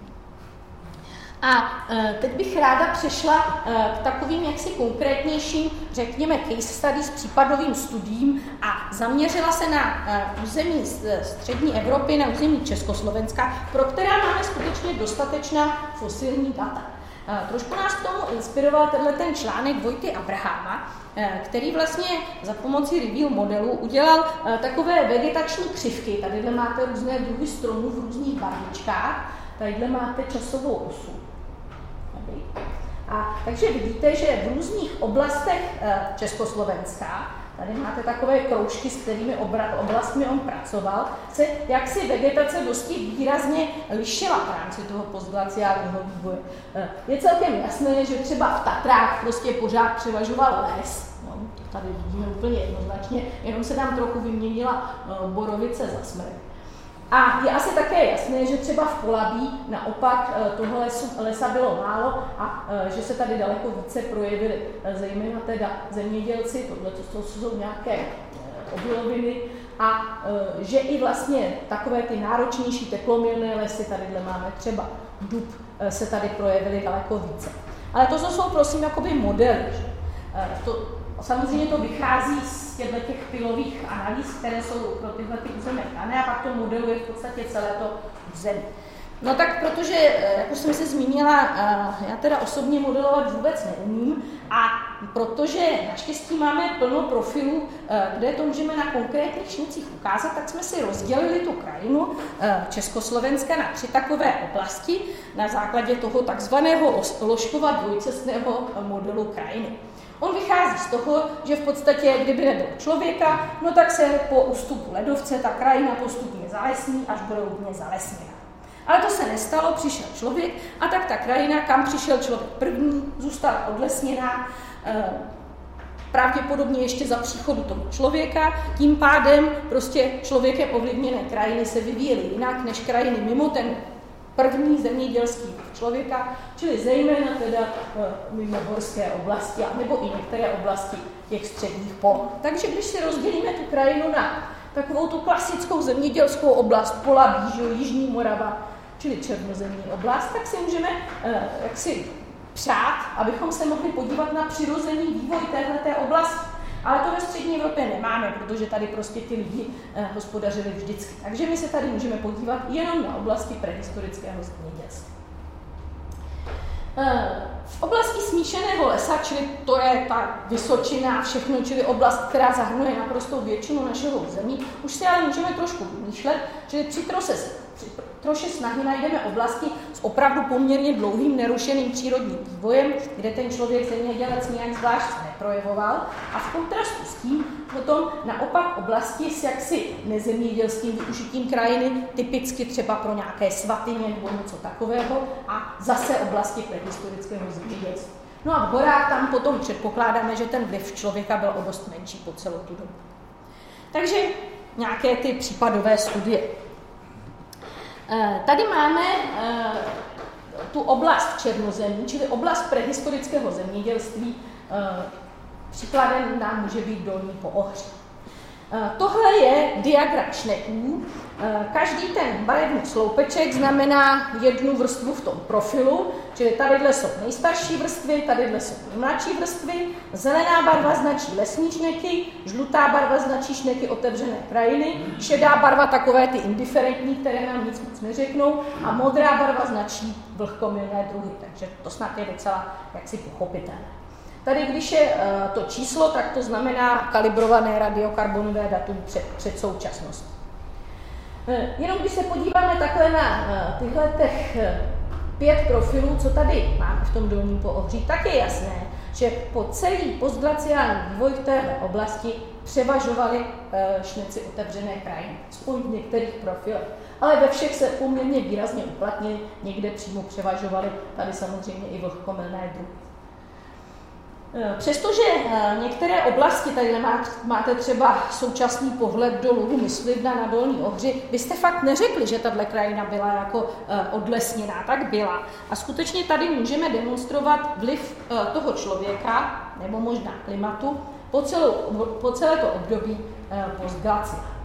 Speaker 2: A e, teď bych ráda přešla e, k takovým jaksi konkrétnějším, řekněme, case study s případovým studiím a zaměřila se na e, území střední Evropy, na území Československa, pro která máme skutečně dostatečná fosilní data. Trošku nás k tomu inspiroval tenhle ten článek Vojty Abrahama, který vlastně za pomocí reveal modelu udělal takové vegetační křivky. Tady máte různé druhy stromů v různých barvičkách, tadyhle máte časovou osu. A takže vidíte, že v různých oblastech eh, Československa, tady máte takové kroužky, s kterými oblastmi on pracoval, se jaksi vegetace dosti výrazně lišila v rámci toho postglaciálního vývoje. Eh, je celkem jasné, že třeba v Tatrách prostě pořád převažoval les, no, tady vidíme úplně jednoznačně, jenom se tam trochu vyměnila eh, borovice za smrt. A je asi také jasné, že třeba v Polabí naopak eh, tohle lesu, lesa bylo málo a eh, že se tady daleko více projevili eh, zejména teda zemědělci, tohle to jsou nějaké obiloviny, a že i vlastně takové ty náročnější teplomilné lesy, tadyhle máme třeba dub, se tady projevily daleko více. Ale to jsou prosím jakoby modely. To, Samozřejmě to vychází z těchto těch pilových analýz, které jsou pro tyhle ty území dané a pak to modeluje v podstatě celé to území. No tak protože, eh, jak už jsem se zmínila, eh, já teda osobně modelovat vůbec neumím a protože naštěstí máme plno profilů, eh, kde to můžeme na konkrétních šnicích ukázat, tak jsme si rozdělili tu krajinu Československa na tři takové oblasti na základě toho takzvaného ložkova dvojcestného modelu krajiny. On vychází z toho, že v podstatě, kdyby nebyl člověka, no tak se po ústupu ledovce ta krajina postupně zalesní, až bude úplně zalesněna. Ale to se nestalo, přišel člověk a tak ta krajina, kam přišel člověk první, zůstala odlesněná, eh, pravděpodobně ještě za příchodu toho člověka, tím pádem prostě člověkem ovlivněné krajiny se vyvíjely jinak než krajiny mimo ten první zemědělský člověka, čili zejména teda eh, mimo horské oblasti, nebo i některé oblasti těch středních pol. Takže když si rozdělíme tu krajinu na takovou tu klasickou zemědělskou oblast, pola Bížu, Jižní Morava, čili černozemní oblast, tak si můžeme eh, jaksi přát, abychom se mohli podívat na přirozený vývoj této oblasti. Ale to ve střední Evropě nemáme, protože tady prostě ty lidi eh, hospodařili vždycky. Takže my se tady můžeme podívat jenom na oblasti prehistorického zemědělství. Eh, v oblasti smíšeného lesa, čili to je ta vysočina všechno, čili oblast, která zahrnuje naprostou většinu našeho území, už si ale můžeme trošku vymýšlet, čili při troše snahy najdeme oblasti s opravdu poměrně dlouhým nerušeným přírodním vývojem, kde ten člověk zemědělec nějak zvlášť neprojevoval a v kontrastu s tím potom naopak oblasti s jaksi nezemědělským využitím krajiny, typicky třeba pro nějaké svatyně nebo něco takového a zase oblasti prehistorického zemědělství. No a v horách tam potom předpokládáme, že ten vliv člověka byl o dost menší po celou tu dobu. Takže nějaké ty případové studie. Eh, tady máme eh, tu oblast černozemí, čili oblast prehistorického zemědělství. Eh, příkladem nám může být dolní poohří. Tohle je diagram šneků. Eh, každý ten barevný sloupeček znamená jednu vrstvu v tom profilu, čili tadyhle jsou nejstarší vrstvy, tadyhle jsou nejmladší vrstvy. Zelená barva značí lesní šneky, žlutá barva značí šneky otevřené krajiny, šedá barva takové ty indiferentní, které nám nic moc neřeknou a modrá barva značí vlhkomilné druhy, takže to snad je docela jaksi pochopitelné. Tady, když je uh, to číslo, tak to znamená kalibrované radiokarbonové datum před, před současností. Uh, jenom když se podíváme takhle na uh, tyhle těch pět profilů, co tady máme v tom dolním poohří, tak je jasné, že po celý postglaciální vývoj v této oblasti převažovaly eh, šneci otevřené krajiny, aspoň v některých profilech. Ale ve všech se poměrně výrazně uplatnili, někde přímo převažovaly, tady samozřejmě i vlhkomilné druhy. Eh, přestože eh, některé oblasti, tady máte třeba současný pohled do luhu Myslivna na Dolní Ohři, byste fakt neřekli, že tahle krajina byla jako odlesněná, tak byla. A skutečně tady můžeme demonstrovat vliv toho člověka, nebo možná klimatu, po, celou, po celé to období eh, postglacia.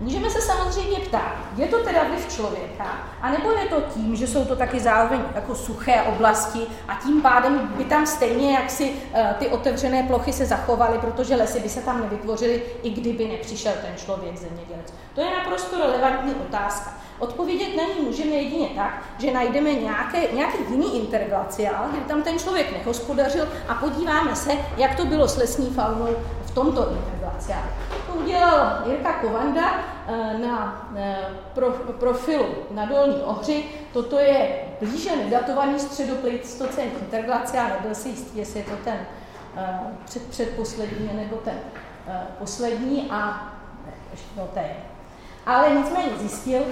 Speaker 2: Můžeme se samozřejmě ptát, je to teda vliv člověka, anebo je to tím, že jsou to taky zároveň jako suché oblasti a tím pádem by tam stejně jak si eh, ty otevřené plochy se zachovaly, protože lesy by se tam nevytvořily, i kdyby nepřišel ten člověk zemědělec. To je naprosto relevantní otázka. Odpovědět na ní můžeme jedině tak, že najdeme nějaké, nějaký jiný interglaciál, kdy tam ten člověk nehospodařil a podíváme se, jak to bylo s lesní faunou v tomto interglaciálu. Udělal Jirka Kovanda eh, na eh, profilu na Dolní Ohři. Toto je blíže nedatovaný středopleistocén interglaciál, nebyl si jistý, jestli je to ten eh, před, předposlední nebo ten poslední a no, to je ale nicméně zjistil,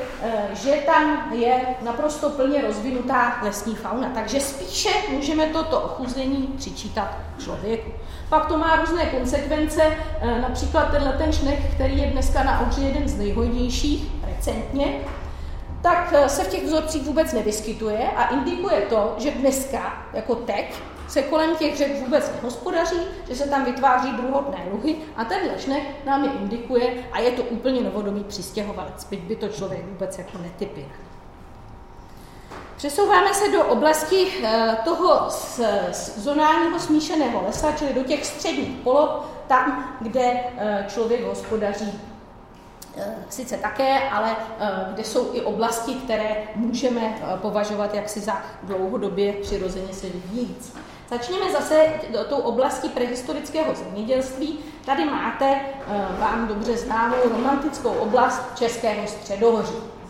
Speaker 2: že tam je naprosto plně rozvinutá lesní fauna. Takže spíše můžeme toto ochuzení přičítat člověku. Pak to má různé konsekvence, eh, například tenhle ten šnech, který je dneska na ohři jeden z nejhojnějších, recentně, tak eh, se v těch vzorcích vůbec nevyskytuje a indikuje to, že dneska jako teď se kolem těch řek vůbec nehospodaří, že se tam vytváří druhotné luhy a ten lešnek nám je indikuje a je to úplně novodobý přistěhovalec, byť by to člověk vůbec jako netypil. Přesouváme se do oblasti eh, toho zonálního smíšeného lesa, čili do těch středních poloh, tam, kde eh, člověk hospodaří eh, sice také, ale kde jsou i oblasti, které můžeme považovat jaksi za dlouhodobě přirozeně se vyvíjící. Začněme zase tou oblasti prehistorického zemědělství. Tady máte vám dobře známou romantickou oblast Českého středohoří.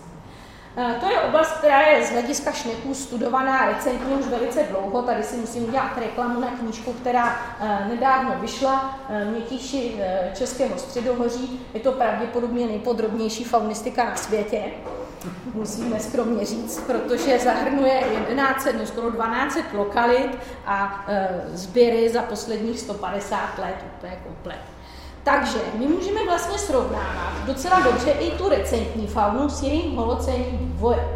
Speaker 2: Eh, to je oblast, která je z hlediska šneků studovaná recentně už velice dlouho. Tady si musím udělat reklamu na knížku, která eh, nedávno vyšla, Mětíši Českého středohoří. Je to pravděpodobně nejpodrobnější faunistika na světě musíme skromně říct, protože zahrnuje 11, no skoro 12 lokalit a sběry za posledních 150 let, to je komplet. Takže my můžeme vlastně srovnávat docela dobře i tu recentní faunu s jejím holocénním vývojem.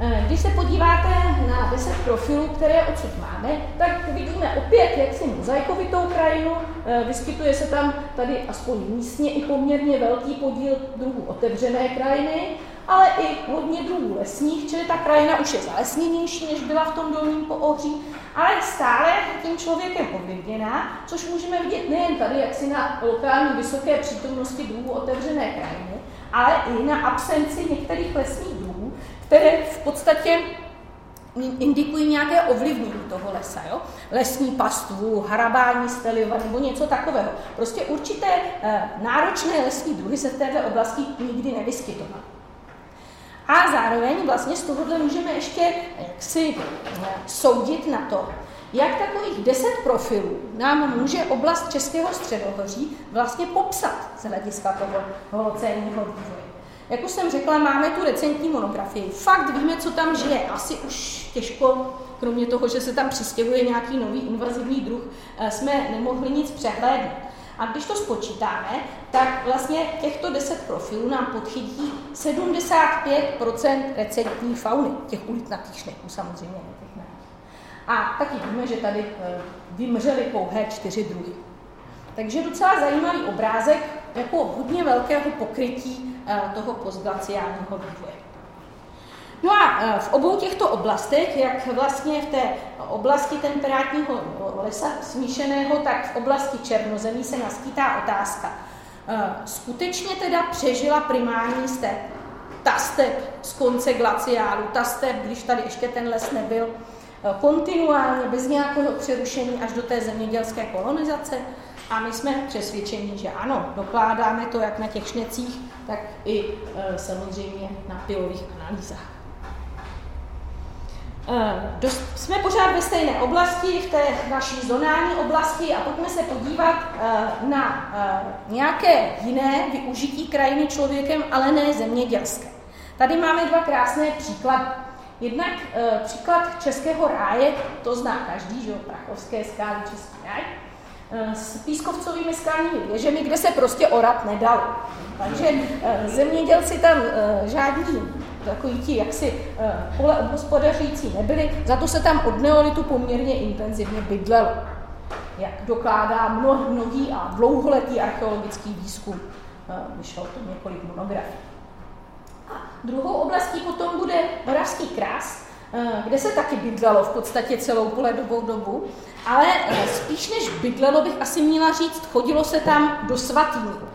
Speaker 2: E, když se podíváte na 10 profilů, které odsud máme, tak vidíme opět jaksi mozaikovitou krajinu, e, vyskytuje se tam tady aspoň místně i poměrně velký podíl druhů otevřené krajiny, ale i hodně druhů lesních, čili ta krajina už je zalesněnější, než byla v tom dolním poohří, ale stále tím člověkem ovlivněná, což můžeme vidět nejen tady, jak si na lokální vysoké přítomnosti druhů otevřené krajiny, ale i na absenci některých lesních druhů, které v podstatě indikují nějaké ovlivnění toho lesa. Jo? Lesní pastvu, harabání steliva nebo něco takového. Prostě určité e, náročné lesní druhy se v této oblasti nikdy nevyskytovaly. A zároveň vlastně z tohohle můžeme ještě jaksi eh, soudit na to, jak takových deset profilů nám může oblast Českého středohoří vlastně popsat z hlediska toho holocénního vývoje. Jak už jsem řekla, máme tu recentní monografii. Fakt víme, co tam žije. Asi už těžko, kromě toho, že se tam přistěhuje nějaký nový invazivní druh, eh, jsme nemohli nic přehlédnout. A když to spočítáme, tak vlastně těchto 10 profilů nám podchytí 75% recentní fauny, těch ulitnatých šneků samozřejmě. A taky víme, že tady eh, vymřely pouhé čtyři druhy. Takže docela zajímavý obrázek jako hodně velkého pokrytí eh, toho postglaciálního vývoje. No a e, v obou těchto oblastech, jak vlastně v té oblasti temperátního lesa smíšeného, tak v oblasti černozemí se naskýtá otázka. E, skutečně teda přežila primární step, ta step z konce glaciálu, ta step, když tady ještě ten les nebyl, e, kontinuálně, bez nějakého přerušení až do té zemědělské kolonizace? A my jsme přesvědčeni, že ano, dokládáme to jak na těch šnecích, tak i samozřejmě na pilových analýzách. Eh, jsme pořád ve stejné oblasti, v té naší zonální oblasti a pojďme se podívat uh, na uh, nějaké jiné využití krajiny člověkem, ale ne zemědělské. Tady máme dva krásné příklady. Jednak příklad českého ráje, to zná každý, že jo, prachovské skály, český ráj, s pískovcovými skalními věžemi, kde se prostě orat nedalo. Takže zemědělci tam žádní takový ti jaksi uh, pole obhospodařící nebyli, za to se tam od neolitu poměrně intenzivně bydlelo, jak dokládá mnoh, mnohý a dlouholetý archeologický výzkum. Uh, vyšlo to několik monografií. A druhou oblastí potom bude Moravský krás, uh, kde se taky bydlelo v podstatě celou poledovou dobu, ale spíš než bydlelo bych asi měla říct, chodilo se tam do svatýní.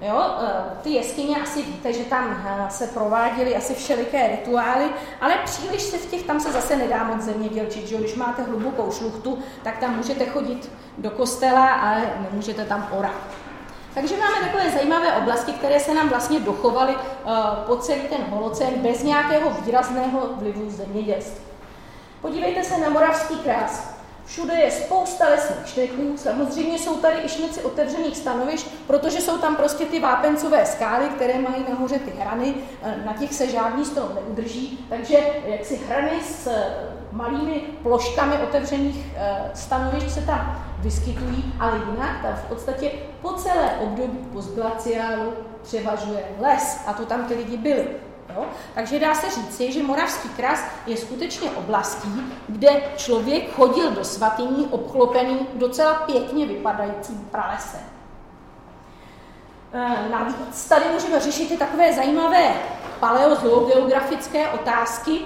Speaker 2: Jo, eh, ty jeskyně asi víte, že tam eh, se prováděly asi všeliké rituály, ale příliš se v těch, tam se zase nedá moc zemědělčit, že když máte hlubokou šluchtu, tak tam můžete chodit do kostela, ale nemůžete tam orat. Takže máme takové zajímavé oblasti, které se nám vlastně dochovaly uh, po celý ten holocén bez nějakého výrazného vlivu zemědělství. Podívejte se na Moravský krás. Všude je spousta lesních šteků, samozřejmě jsou tady i šnici otevřených stanovišť, protože jsou tam prostě ty vápencové skály, které mají nahoře ty hrany, eh, na těch se žádný strom neudrží, takže jaksi hrany s eh, malými ploškami otevřených eh, stanovišť se tam vyskytují, ale jinak tam v podstatě po celé období postglaciálu převažuje les. A to tam ty lidi byli. Jo? Takže dá se říci, že Moravský kras je skutečně oblastí, kde člověk chodil do svatyní obklopený docela pěkně vypadajícím pralesem. E, navíc tady můžeme řešit i takové zajímavé paleozoogeografické otázky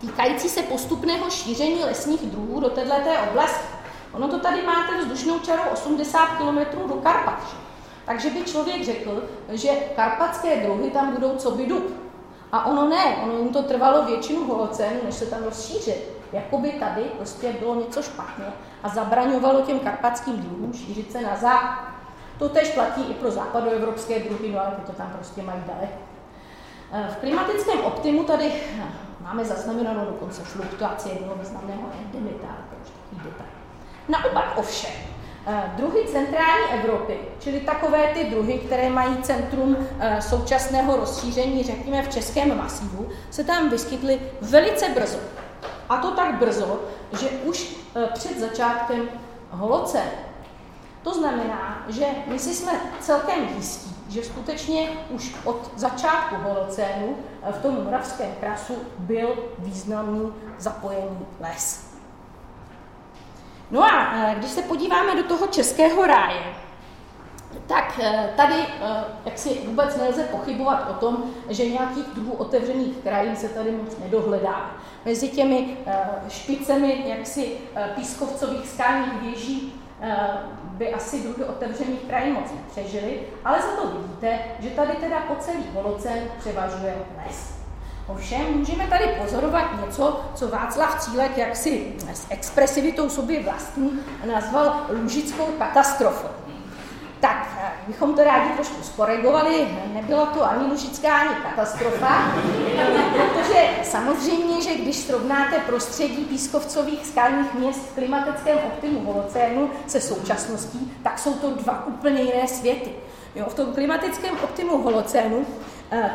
Speaker 2: týkající se postupného šíření lesních druhů do této oblasti. Ono to tady máte vzdušnou čarou 80 km do Karpat. Takže by člověk řekl, že karpatské druhy tam budou co by dub. A ono ne, ono jim to trvalo většinu holocénu, než se tam rozšířit. Jakoby tady prostě bylo něco špatně a zabraňovalo těm karpatským druhům šířit se na západ. To tež platí i pro západoevropské druhy, no ale ty to tam prostě mají daleko. Eh, v klimatickém optimu tady máme zaznamenanou dokonce fluktuaci jednoho významného endemita, to už takový detail. Naopak ovšem, druhy centrální Evropy, čili takové ty druhy, které mají centrum eh, současného rozšíření, řekněme v českém masivu, se tam vyskytly velice brzo. A to tak brzo, že už eh, před začátkem holoce. To znamená, že my si jsme celkem jistí, že skutečně už od začátku holocénu v tom moravském krasu byl významný zapojený les. No a e, když se podíváme do toho českého ráje, tak e, tady e, jak si vůbec nelze pochybovat o tom, že nějakých druhů otevřených krajin se tady moc nedohledá. Mezi těmi špicemi jaksi pískovcových skálních věží by asi druhy otevřených krajin moc nepřežili, ale za to vidíte, že tady teda po celý holocen převažuje les. Ovšem můžeme tady pozorovat něco, co Václav Cílek jaksi s expresivitou sobě vlastní nazval lužickou katastrofou. Tak, eh, bychom to rádi trošku skoregovali, nebyla to ani lužická, ani katastrofa, protože samozřejmě, že když srovnáte prostředí pískovcových skalních měst v klimatickém optimu holocénu se současností, tak jsou to dva úplně jiné světy. Jo, v tom klimatickém optimu holocénu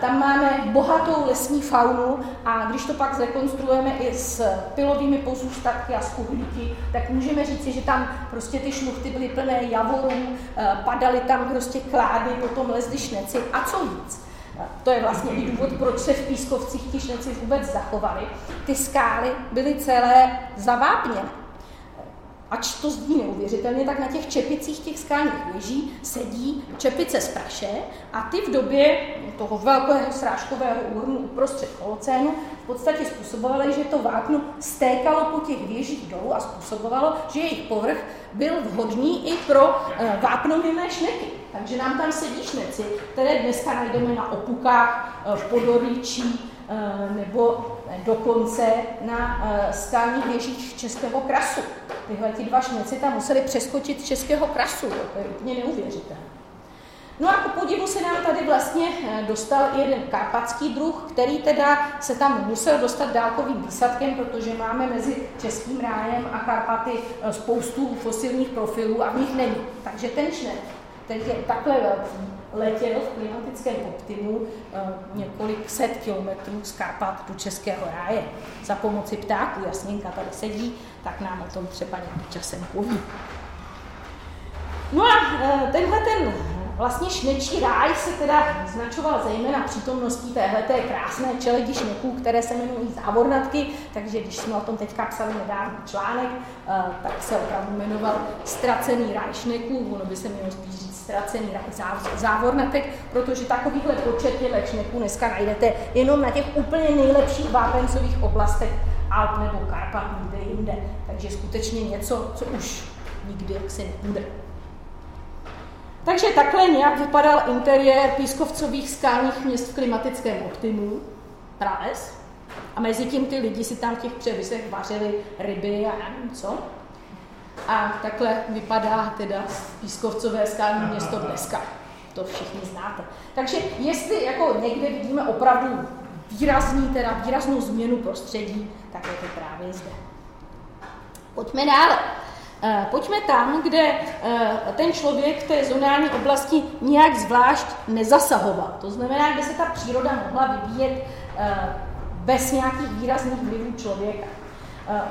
Speaker 2: tam máme bohatou lesní faunu a když to pak zrekonstruujeme i s pilovými pozůstatky a s uhlíky, tak můžeme říci, že tam prostě ty šluchty byly plné javorů, eh, padaly tam prostě klády, potom lezli šneci a co víc. Eh, to je vlastně i důvod, proč se v Pískovcích ti šneci vůbec zachovali. Ty skály byly celé zavápněné ač to zní neuvěřitelně, tak na těch čepicích těch skalních věží sedí čepice z praše a ty v době toho velkého srážkového úhrnu uprostřed holocénu v podstatě způsobovaly, že to vápno stékalo po těch věžích dolů a způsobovalo, že jejich povrch byl vhodný i pro eh, vápnomilné šneky. Takže nám tam sedí šneci, které dneska najdeme na opukách eh, v Podorýčí, Eh, nebo dokonce na eh, skalních věžích českého krasu. Tyhle ty dva šneci tam museli přeskočit z českého krasu, to je úplně neuvěřitelné. No a ku podivu se nám tady vlastně eh, dostal jeden karpatský druh, který teda se tam musel dostat dálkovým výsadkem, protože máme mezi Českým rájem a Karpaty eh, spoustu fosilních profilů a v nich není. Takže ten šnet, ten je takhle velký, letěl v klimatickém optimu eh, několik set kilometrů z Karpat do Českého ráje. Za pomoci ptáků, Jasněnka tady sedí, tak nám o tom třeba nějakým časem poví. No a eh, tenhle ten Vlastně šnečí ráj se teda značoval zejména přítomností téhleté krásné čeledi šneků, které se jmenují závornatky, takže když jsme o tom teďka psali nedávný článek, eh, tak se opravdu jmenoval Ztracený ráj šneků, ono by se mělo spíš Ztracený závornatek, protože takovýhle počet těch šneků dneska najdete jenom na těch úplně nejlepších vápencových oblastech Alp nebo Karpat, nikde jinde. Takže skutečně něco, co už nikdy jaksi nebude. Takže takhle nějak vypadal interiér pískovcových skalních měst v klimatickém optimu, prales. A mezi tím ty lidi si tam v těch převisech vařili ryby a nevím co. A takhle vypadá teda pískovcové skalní město dneska. To všichni znáte. Takže jestli jako někde vidíme opravdu výrazný, teda výraznou změnu prostředí, tak je to právě zde. Pojďme dále. Eh, pojďme tam, kde eh, ten člověk v té zonální oblasti nějak zvlášť nezasahoval. To znamená, kde se ta příroda mohla vyvíjet eh, bez nějakých výrazných vlivů člověka.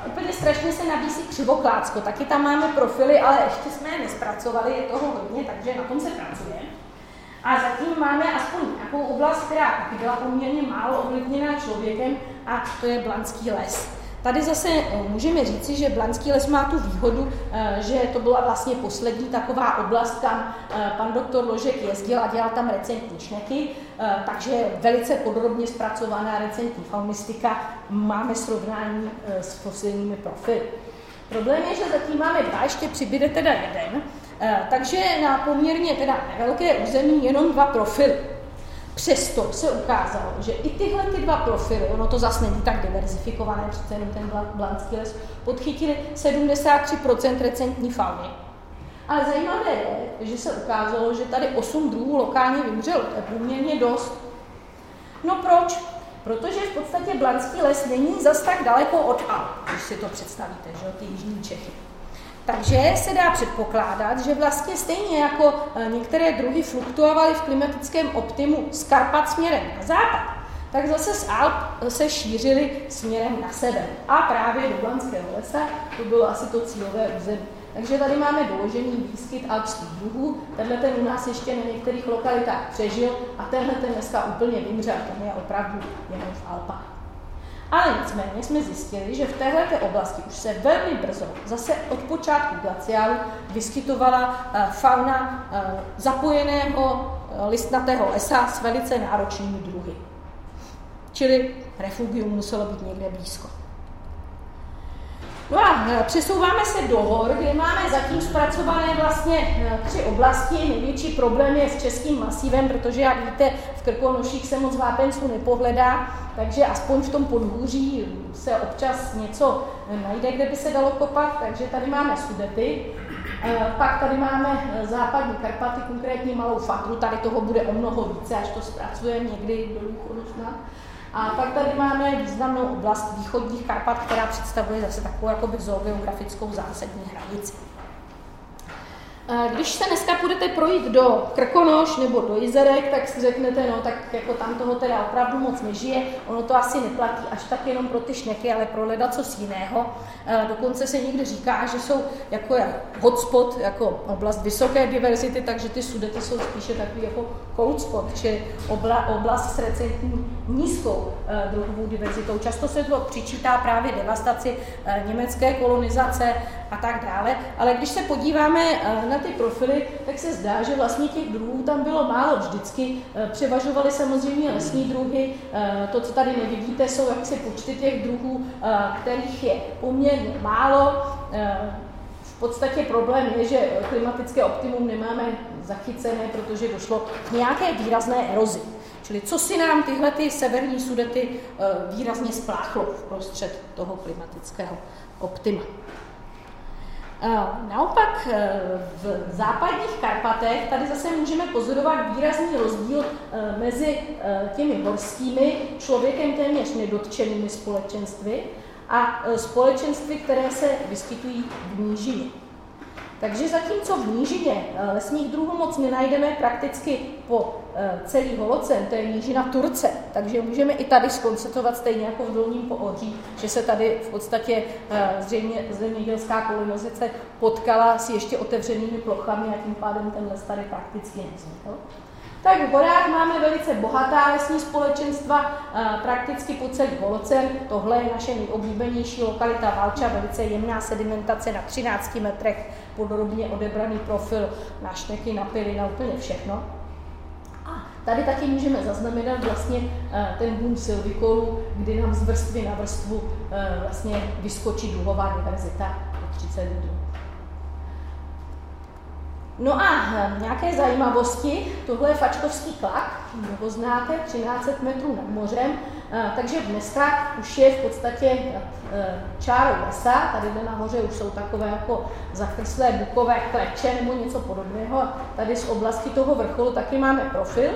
Speaker 2: Úplně strašně se nabízí křivoklácko, taky tam máme profily, ale ještě jsme je nespracovali, je toho hodně, takže na tom se pracuje. A zatím máme aspoň nějakou oblast, která byla poměrně málo ovlivněná člověkem, a to je Blanský les. Tady zase eh, můžeme říci, že Blanský les má tu výhodu, eh, že to byla vlastně poslední taková oblast, kam eh, pan doktor Ložek jezdil a dělal tam recentní šneky, takže velice podrobně zpracovaná recentní faunistika, máme srovnání s fosilními profily. Problém je, že zatím máme dva, ještě přibyde teda jeden, takže na poměrně teda velké území jenom dva profily. Přesto se ukázalo, že i tyhle ty dva profily, ono to zase není tak diverzifikované, přece jenom ten blanský les, podchytili 73% recentní fauny. Ale zajímavé je, že se ukázalo, že tady 8 druhů lokálně vymřelo, to je poměrně dost. No proč? Protože v podstatě Blanský les není zas tak daleko od Alp, když si to představíte, že ty jižní Čechy. Takže se dá předpokládat, že vlastně stejně jako eh, některé druhy fluktuovaly v klimatickém optimu z Karpat směrem na západ, tak zase z Alp se šířily směrem na sever. A právě do Blanského lesa to bylo asi to cílové území. Takže tady máme doložený výskyt alpských druhů. Tenhle ten u nás ještě na některých lokalitách přežil a tenhle ten dneska úplně vymřel. Ten je opravdu jenom v Alpách. Ale nicméně jsme zjistili, že v této oblasti už se velmi brzo, zase od počátku glaciálu, vyskytovala eh, fauna eh, zapojeného eh, listnatého lesa s velice náročnými druhy. Čili refugium muselo být někde blízko. No a e, přesouváme se do hor, kde máme zatím zpracované vlastně e, tři oblasti. Největší problém je s českým masívem, protože, jak víte, v Krkonoších se moc vápenců nepohledá, takže aspoň v tom podhůří se občas něco najde, kde by se dalo kopat, takže tady máme Sudety, pak tady máme západní Karpaty, konkrétně Malou Fatru, tady toho bude o mnoho více, až to zpracujeme někdy do důchodu snad. A pak tady máme významnou oblast východních Karpat, která představuje zase takovou jakoby zoogeografickou zásadní hranici. Když se dneska budete projít do Krkonoš nebo do Jizerek, tak si řeknete, no tak jako tam toho teda opravdu moc nežije, ono to asi neplatí až tak jenom pro ty šneky, ale pro leda co jiného. Dokonce se někdy říká, že jsou jako hotspot, jako oblast vysoké diverzity, takže ty sudety jsou spíše takový jako cold spot, či obla, oblast s recentní nízkou e, druhovou diverzitou. Často se to přičítá právě devastaci německé kolonizace a tak dále, ale když se podíváme e, ty profily, tak se zdá, že vlastně těch druhů tam bylo málo vždycky. Eh, převažovaly samozřejmě lesní druhy. Eh, to, co tady nevidíte, jsou jaksi počty těch druhů, eh, kterých je poměrně málo. V podstatě problém je, že klimatické optimum nemáme zachycené, protože došlo k nějaké výrazné erozi. Čili co si nám tyhle ty severní sudety výrazně spláchlo v prostřed toho klimatického optima. Naopak v západních Karpatech tady zase můžeme pozorovat výrazný rozdíl mezi těmi horskými, člověkem téměř nedotčenými společenstvy a společenství, které se vyskytují v nížině. Takže zatímco v nížině eh, lesních druhů moc nenajdeme prakticky po eh, celý holocen, to je nížina Turce, takže můžeme i tady skonstatovat stejně jako v dolním pooří, že se tady v podstatě eh, zřejmě zemědělská kolonizace potkala s ještě otevřenými plochami a tím pádem ten les tady prakticky nevznikl. Tak v horách máme velice bohatá lesní společenstva, prakticky po celý Holocen. Tohle je naše nejoblíbenější lokalita Valča, velice jemná sedimentace na 13 metrech, podrobně odebraný profil na šteky, na pily, na úplně všechno. A tady taky můžeme zaznamenat vlastně ten boom silvikolu, kdy nám z vrstvy na vrstvu vlastně vyskočí duhová diverzita do 30 lidů. No a hm, nějaké zajímavosti, tohle je Fačkovský klak, ho znáte, 13 metrů nad mořem, takže dneska už je v podstatě eh, čárou lesa, tady nahoře už jsou takové jako zakrslé bukové kleče nebo něco podobného, tady z oblasti toho vrcholu taky máme profil,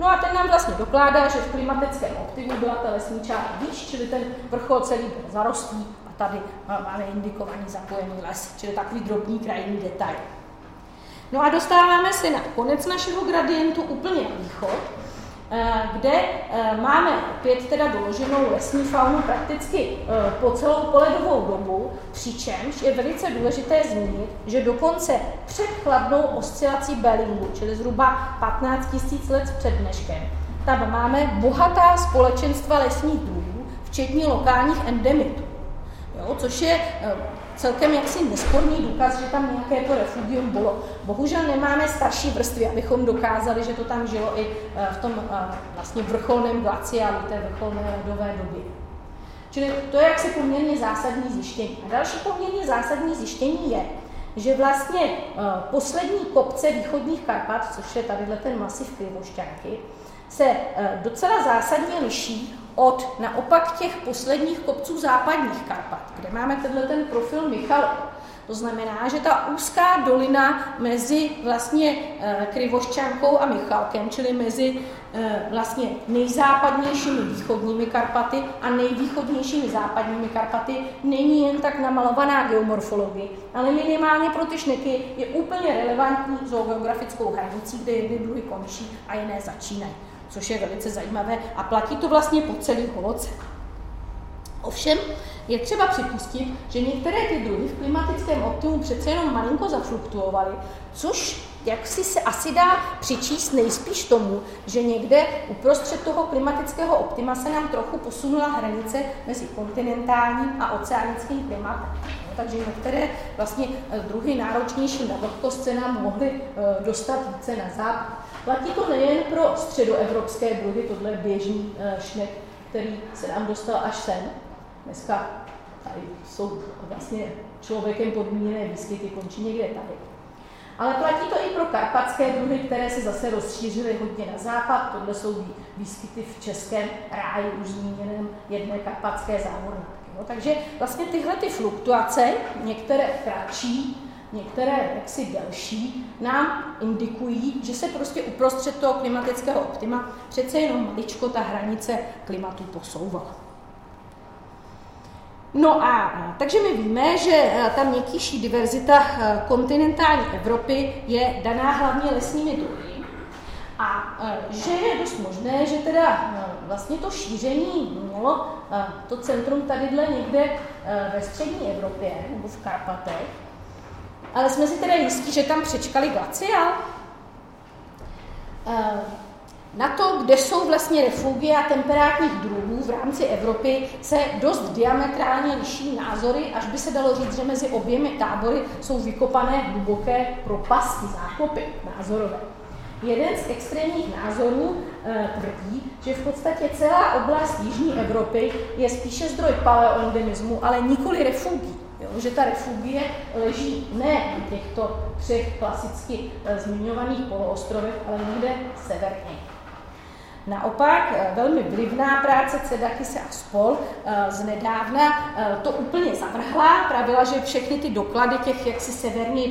Speaker 2: No a ten nám vlastně dokládá, že v klimatickém optimu byla ta lesní čára výš, čili ten vrchol celý byl zarostlý a tady máme indikovaný zapojený les, čili takový drobný krajinný detail. No a dostáváme se na konec našeho gradientu úplně východ, eh, kde eh, máme opět teda doloženou lesní faunu prakticky eh, po celou poledovou dobu, přičemž je velice důležité zmínit, že dokonce před chladnou oscilací Bellingu, čili zhruba 15 000 let před dneškem, tam máme bohatá společenstva lesních druhů, včetně lokálních endemitů. Jo, což je celkem jaksi nesporný důkaz, že tam nějaké to refugium bylo. Bohužel nemáme starší vrstvy, abychom dokázali, že to tam žilo i eh, v tom eh, vlastně vrcholném glaciálu, té vrcholné ledové doby. Čili to je jaksi poměrně zásadní zjištění. A další poměrně zásadní zjištění je, že vlastně uh, poslední kopce východních Karpat, což je tady ten masiv Krivošťanky, se docela zásadně liší od naopak těch posledních kopců západních Karpat, kde máme tenhle ten profil Michal. To znamená, že ta úzká dolina mezi vlastně e, Krivoščankou a Michalkem, čili mezi e, vlastně nejzápadnějšími východními Karpaty a nejvýchodnějšími západními Karpaty, není jen tak namalovaná geomorfologie, ale minimálně pro ty šneky je úplně relevantní zoogeografickou hranicí, kde jedny druhy končí a jiné začínají což je velice zajímavé a platí to vlastně po celý holocen. Ovšem je třeba připustit, že některé ty druhy v klimatickém optimu přece jenom malinko zafluktuovaly, což jak si se asi dá přičíst nejspíš tomu, že někde uprostřed toho klimatického optima se nám trochu posunula hranice mezi kontinentálním a oceánickým klimatem. No, takže některé vlastně eh, druhy náročnější na vlhkost se nám mohly eh, dostat více na západ. Platí to nejen pro středoevropské druhy, tohle je běžný eh, šnek, který se nám dostal až sem. Dneska tady jsou vlastně člověkem podmíněné výskyty, končí někde tady. Ale platí to i pro karpatské druhy, které se zase rozšířily hodně na západ. Tohle jsou výskyty v českém ráji už zmíněném jedné karpatské závornatky. No, takže vlastně tyhle ty fluktuace, některé kratší, některé jaksi delší, nám indikují, že se prostě uprostřed toho klimatického optima přece jenom maličko ta hranice klimatu posouvala. No a takže my víme, že ta měkkýší diverzita kontinentální Evropy je daná hlavně lesními druhy a že je dost možné, že teda vlastně to šíření mělo to centrum tadyhle někde ve střední Evropě nebo v Karpatech, ale jsme si teda jistí, že tam přečkali glaciál. Eh, na to, kde jsou vlastně refugia temperátních druhů v rámci Evropy, se dost diametrálně liší názory, až by se dalo říct, že mezi oběmi tábory jsou vykopané hluboké propasti, zákopy názorové. Jeden z extrémních názorů e, tvrdí, že v podstatě celá oblast Jižní Evropy je spíše zdroj paleoendemismu, ale nikoli refugí. Jo, že ta refugie leží ne na těchto třech klasicky e, zmiňovaných poloostrovech, ale někde severně. Naopak eh, velmi vlivná práce Cedakise a spol eh, z nedávna eh, to úplně zavrhla, pravila, že všechny ty doklady těch jaksi severně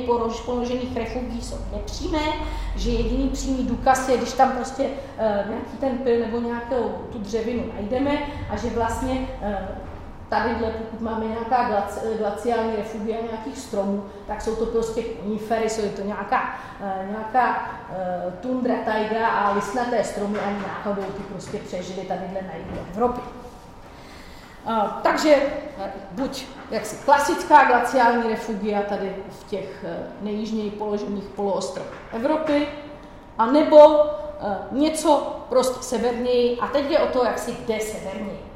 Speaker 2: položených refugí jsou nepřímé, že jediný přímý důkaz je, když tam prostě nějaký ten pil nebo nějakou tu dřevinu najdeme a že vlastně tadyhle, pokud máme nějaká glaci, glaciální refugia nějakých stromů, tak jsou to prostě konifery, jsou to nějaká, eh, nějaká uh, tundra, tajga a listnaté stromy ani náhodou ty prostě přežili tadyhle na jihu Evropy. Takže buď jaksi klasická glaciální refugia tady v těch nejjižněji položených poloostrovech Evropy, anebo něco prostě severněji, a teď jde o to, jak si kde severněji.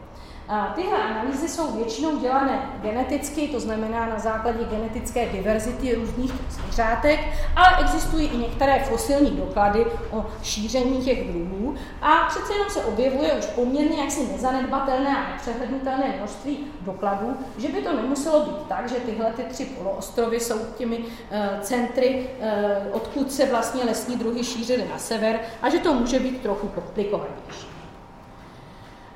Speaker 2: Tyhle analýzy jsou většinou dělané geneticky, to znamená na základě genetické diverzity různých zvířátek, ale existují i některé fosilní doklady o šíření těch druhů a přece jenom se objevuje už poměrně jaksi nezanedbatelné a nepřehlednutelné množství dokladů, že by to nemuselo být tak, že tyhle ty tři poloostrovy jsou těmi uh, centry, uh, odkud se vlastně lesní druhy šířily na sever a že to může být trochu komplikovanější.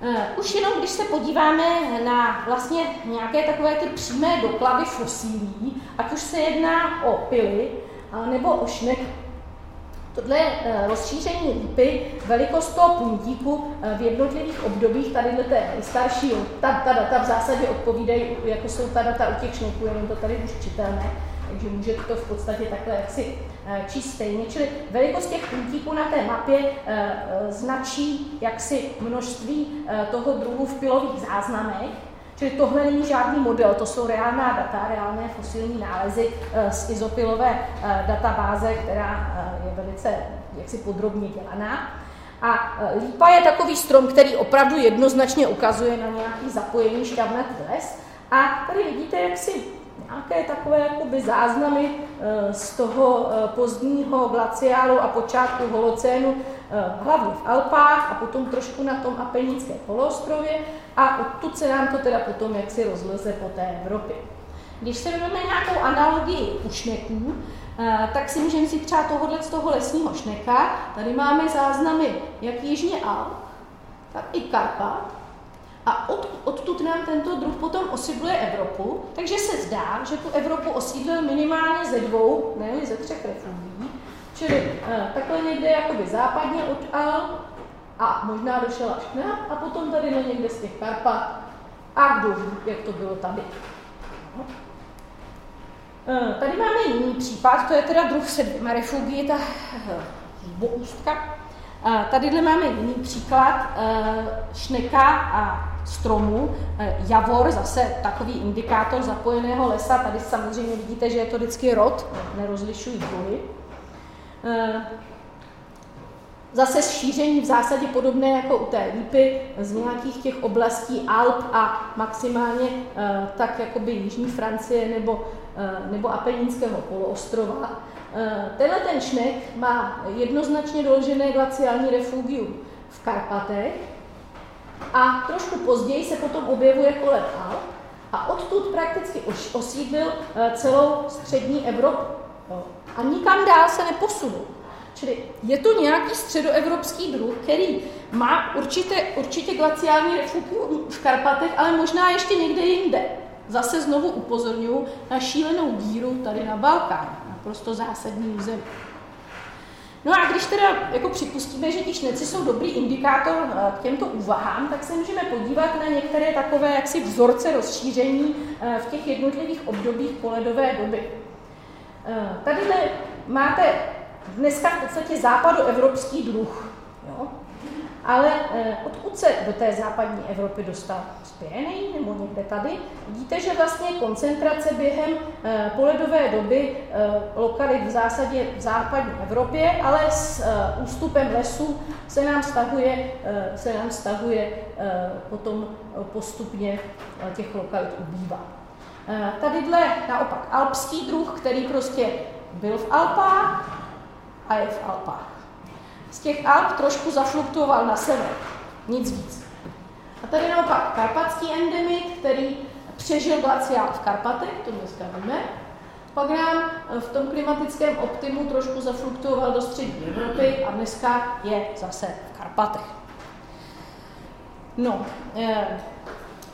Speaker 2: Eh, už jenom, když se podíváme na vlastně nějaké takové ty přímé doklady fosílí, ať už se jedná o pily nebo o šnek, Tohle eh, rozšíření lípy, velikost toho puntíku eh, v jednotlivých obdobích, tady té starší, ta, ta data v zásadě odpovídají, jako jsou ta data u těch šneků, jenom to tady už čitelné takže můžete to v podstatě takhle jaksi eh, číst stejně. Čili velikost těch puntíků na té mapě eh, eh, značí jaksi množství toho druhu v pilových záznamech, Čili tohle není žádný model, to jsou reálná data, reálné fosilní nálezy z izopilové databáze, která je velice jaksi podrobně dělaná. A lípa je takový strom, který opravdu jednoznačně ukazuje na nějaký zapojení šťavnatý les. A tady vidíte, jak si nějaké takové jakoby záznamy eh, z toho eh, pozdního glaciálu a počátku holocénu, eh, hlavně v Alpách a potom trošku na tom Apenické poloostrově a odtud se nám to teda potom jaksi rozleze po té Evropě. Když se vezmeme nějakou analogii u šneků, tak si můžeme si třeba tohohle z toho lesního šneka. Tady máme záznamy jak jižně Alp, tak i Karpat. A od, odtud nám tento druh potom osídluje Evropu, takže se zdá, že tu Evropu osídlil minimálně ze dvou, ne ze třech refugií, čili eh, takhle někde jakoby západně od Al a možná došel až k nám a potom tady na někde z těch Karpat a kdo ví, jak to bylo tady. No. Eh, tady máme jiný případ, to je teda druh se dvěma ta boustka. Eh, Tadyhle máme jiný příklad eh, šneka a stromu. Eh, javor, zase takový indikátor zapojeného lesa. Tady samozřejmě vidíte, že je to vždycky rod, nerozlišují druhy. Zase šíření v zásadě podobné jako u té lípy z nějakých těch oblastí Alp a maximálně tak jakoby Jižní Francie nebo, nebo Apenínského poloostrova. Eh, tenhle ten šnek má jednoznačně doložené glaciální refugium v Karpatech a trošku později se potom objevuje kolem Alp a odtud prakticky osídlil eh, celou střední Evropu. A nikam dál se neposunul. Čili je to nějaký středoevropský druh, který má určitě, určitě glaciální refugium v Karpatech, ale možná ještě někde jinde. Zase znovu upozorňuji na šílenou díru tady na Balkáně naprosto zásadní území. No a když teda jako připustíme, že ti šneci jsou dobrý indikátor eh, k těmto úvahám, tak se můžeme podívat na některé takové jaksi vzorce rozšíření eh, v těch jednotlivých obdobích poledové doby. Eh, tady máte dneska v podstatě západoevropský druh. Jo? Ale eh, odkud se do té západní Evropy dostal? Z Pyrenejí nebo někde tady? Vidíte, že vlastně koncentrace během eh, poledové doby eh, lokalit v zásadě v západní Evropě, ale s ústupem lesů se nám stahuje, se nám stahuje potom postupně těch lokalit ubývá. Tadyhle naopak alpský druh, který prostě byl v Alpách a je v Alpách z těch Alp trošku zafluktuoval na sever. Nic víc. A tady naopak karpatský endemit, který přežil glaciál v Karpatech, to dneska víme, pak nám v tom klimatickém optimu trošku zafluktuoval do střední Evropy a dneska je zase v Karpatech. No,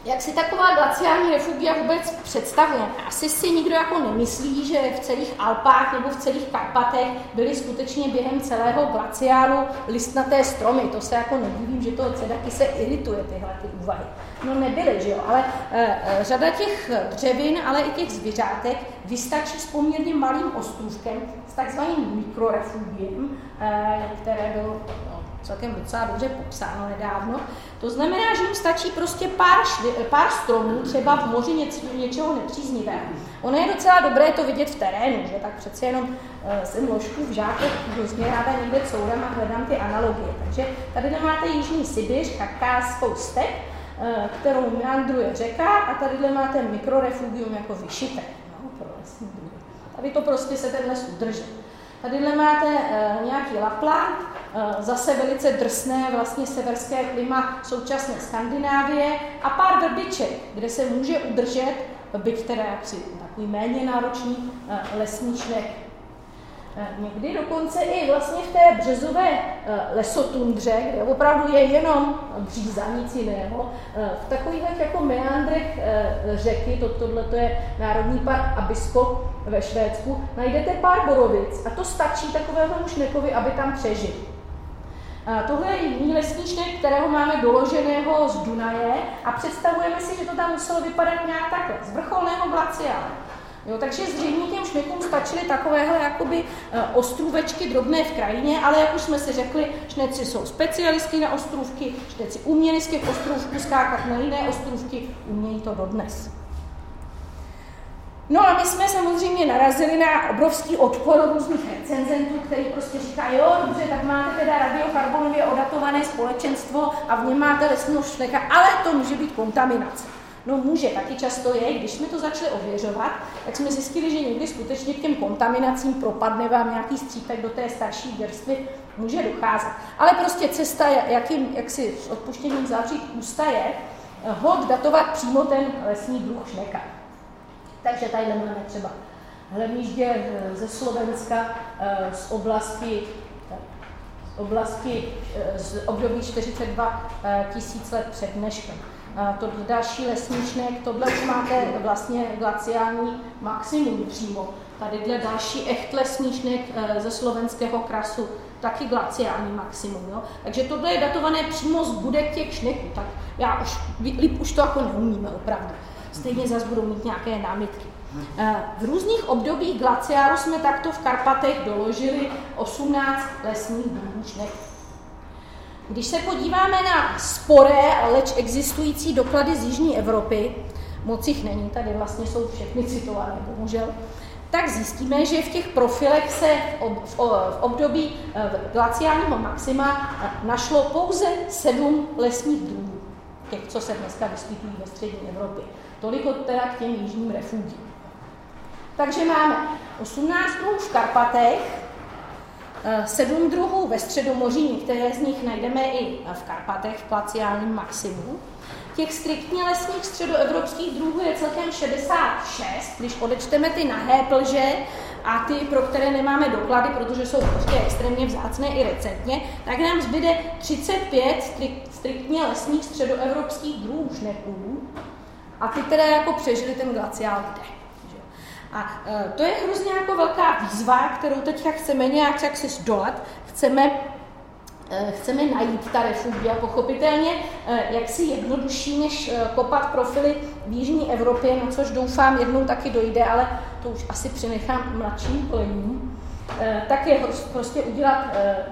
Speaker 2: jak si taková glaciální refugia vůbec představujeme? Asi si nikdo jako nemyslí, že v celých Alpách nebo v celých Karpatech byly skutečně během celého glaciálu listnaté stromy. To se jako nedivím, že to cedaky se irituje tyhle ty úvahy. No nebyly, že jo, ale e, řada těch dřevin, ale i těch zvířátek vystačí s poměrně malým ostrůvkem, s takzvaným mikrorefugiem, e, které bylo celkem docela dobře popsáno nedávno. To znamená, že jim stačí prostě pár, šli, pár stromů, třeba v moři něč, něčeho nepříznivého. Ono je docela dobré to vidět v terénu, že tak přece jenom uh, jsem ložku v žákech hrozně ráda někde courem a hledám ty analogie. Takže tady máte Jižní Sibiř, kakáskou step, uh, kterou meandruje řeka a tady máte mikrorefugium jako vyšité. No, pro Tady to prostě se ten les udrží. Tady máte uh, nějaký Lapland, zase velice drsné vlastně severské klima současné Skandinávie a pár vrbiček, kde se může udržet, byť teda jaksi takový méně náročný uh, lesní švek. Eh, někdy dokonce i vlastně v té březové eh, lesotundře, kde opravdu je jenom bříza, nic jiného, eh, v takových jako meandrech řeky, to, tohle to je Národní park Abisko ve Švédsku, najdete pár borovic a to stačí takovému šnekovi, aby tam přežil. Tohle je jiný lesníček, kterého máme doloženého z Dunaje a představujeme si, že to tam muselo vypadat nějak takhle, z vrcholného glaciálu. Jo, takže zřejmě těm šmikům stačily takovéhle jakoby eh, ostrůvečky drobné v krajině, ale jak už jsme si řekli, šneci jsou specialistky na ostrůvky, šneci uměli z těch ostrůvků skákat na jiné ostrůvky, umějí to dodnes. No a my jsme samozřejmě narazili na obrovský odpor různých recenzentů, který prostě říká, jo, dobře, tak máte teda radiokarbonově odatované společenstvo a v něm máte lesního šleka, ale to může být kontaminace. No může, taky často je. Když jsme to začali ověřovat, tak jsme zjistili, že někdy skutečně k těm kontaminacím propadne vám nějaký střípek do té starší vrstvy, může docházet. Ale prostě cesta, jak, jim, jak si s odpuštěním zavřít ústa je, eh, hod datovat přímo ten lesní druh šneka. Takže tady máme třeba hlemíždě eh, ze Slovenska eh, z oblasti z oblasti z období 42 tisíc let před dneškem to další lesníčnek, tohle už máte vlastně glaciální maximum přímo. Tady dle další echt lesníčnek eh, ze slovenského krasu, taky glaciální maximum. Jo? Takže tohle je datované přímo z budek těch šneků, tak já už, líp už to jako neumíme opravdu. Stejně zase budou mít nějaké námitky. Eh, v různých obdobích glaciálu jsme takto v Karpatech doložili 18 lesních druhů šneků. Když se podíváme na sporé, leč existující doklady z Jižní Evropy, moc jich není, tady vlastně jsou všechny citované, bohužel, tak zjistíme, že v těch profilech se v období eh, glaciálního maxima eh, našlo pouze sedm lesních druhů, těch, co se dneska vyskytují ve střední Evropě. Toliko teda k těm jižním refugím. Takže máme 18 druhů v Karpatech, Eh, sedm druhů ve Středomoří, některé z nich najdeme i v Karpatech v glaciálním maximu. Těch striktně lesních středoevropských druhů je celkem 66, když odečteme ty nahé plže a ty, pro které nemáme doklady, protože jsou prostě extrémně vzácné i recentně, tak nám zbyde 35 striktně lesních středoevropských druhů šneků a ty, které jako přežili ten glaciál kde. A e, to je hrozně jako velká výzva, kterou teďka chceme nějak jak si zdolat. Chceme e, chceme najít ta refugia, pochopitelně, e, jak si jednodušší, než kopat profily v Jižní Evropě, na což doufám jednou taky dojde, ale to už asi přenechám mladším kolegům, tak je prostě udělat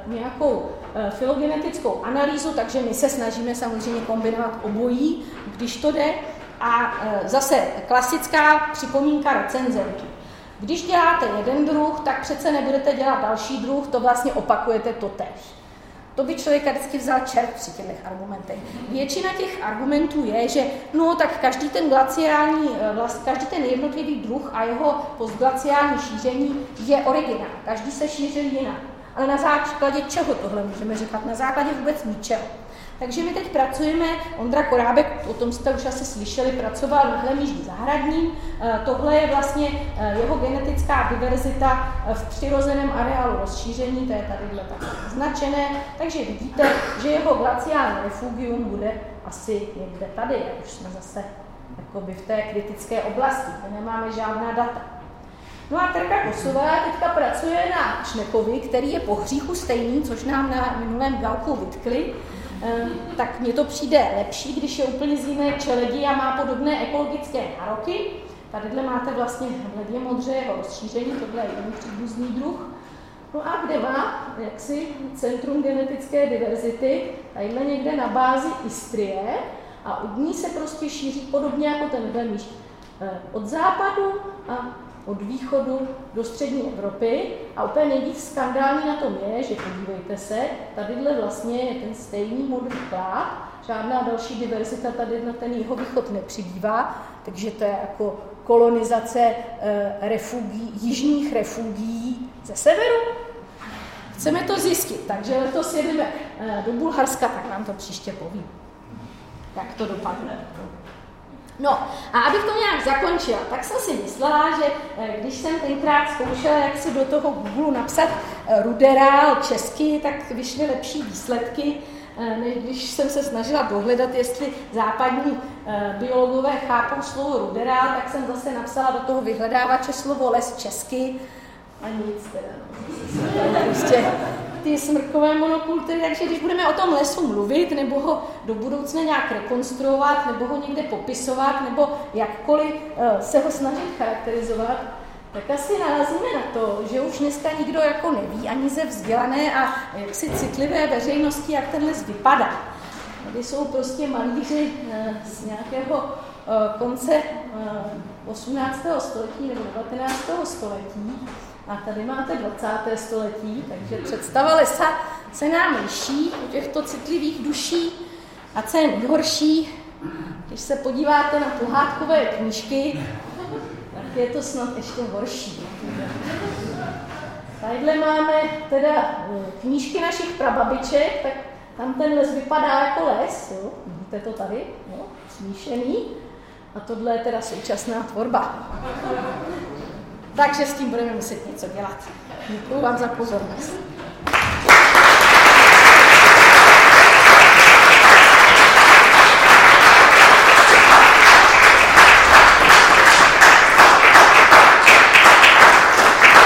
Speaker 2: nějakou filogenetickou analýzu, takže my se snažíme samozřejmě kombinovat obojí, když to jde, a e, zase klasická připomínka recenzentů. Když děláte jeden druh, tak přece nebudete dělat další druh, to vlastně opakujete to tež. To by člověka vždycky vzal čert při těch argumentech. Většina těch argumentů je, že no tak každý ten glaciální, e, vlast, každý ten jednotlivý druh a jeho postglaciální šíření je originál. Každý se šíří jinak. Ale na základě čeho tohle můžeme říkat? Na základě vůbec ničeho. Takže my teď pracujeme, Ondra Korábek, o tom jste už asi slyšeli, pracoval na hlemíždí zahradním. Eh, tohle je vlastně eh, jeho genetická diverzita v přirozeném areálu rozšíření, to je tadyhle tak značené. Takže vidíte, že jeho glaciální refugium bude asi někde tady, už jsme zase v té kritické oblasti, kde nemáme žádná data. No a Terka Kosová teďka pracuje na Šnekovi, který je po hříchu stejný, což nám na minulém galku vytkli. Ehm, tak mně to přijde lepší, když je úplně z jiné čeledi a má podobné ekologické nároky. Tadyhle máte vlastně hledě modře jeho rozšíření, tohle je jiný příbuzný druh. No a kde má jaksi Centrum genetické diverzity, tadyhle někde na bázi Istrie, a od ní se prostě šíří podobně jako ten míš. Ehm, od západu a od východu do střední Evropy a úplně nejvíc skandální na tom je, že podívejte se, tadyhle vlastně je ten stejný modrý klát, žádná další diverzita tady na ten jeho východ nepřibývá, takže to je jako kolonizace e, refugí, jižních refugií ze severu. Chceme to zjistit, takže letos jedeme e, do Bulharska, tak vám to příště povím, jak to dopadne. No a abych to nějak zakončila, tak jsem si myslela, že eh, když jsem tenkrát zkoušela, jak si do toho Google napsat eh, ruderál česky, tak vyšly lepší výsledky, eh, než když jsem se snažila dohledat, jestli západní biologové chápou slovo ruderál, tak jsem zase napsala do toho vyhledávače slovo les česky a nic teda. No. Prostě ty smrkové monokultury, takže když budeme o tom lesu mluvit, nebo ho do budoucna nějak rekonstruovat, nebo ho někde popisovat, nebo jakkoliv eh, se ho snažit charakterizovat, tak asi narazíme na to, že už dneska nikdo jako neví ani ze vzdělané a jaksi citlivé veřejnosti, jak ten les vypadá. Tady jsou prostě malíři eh, z nějakého eh, konce 18. století nebo 19. století, a tady máte 20. století, takže představa lesa se nám liší u těchto citlivých duší. A co je nejhorší, když se podíváte na pohádkové knížky, tak je to snad ještě horší. Tadyhle máme teda eh, knížky našich prababiček, tak tam ten les vypadá jako les, jo? vidíte to tady, jo? smíšený. A tohle je teda současná tvorba. Takže s tím budeme muset něco dělat. Děkuji vám za pozornost.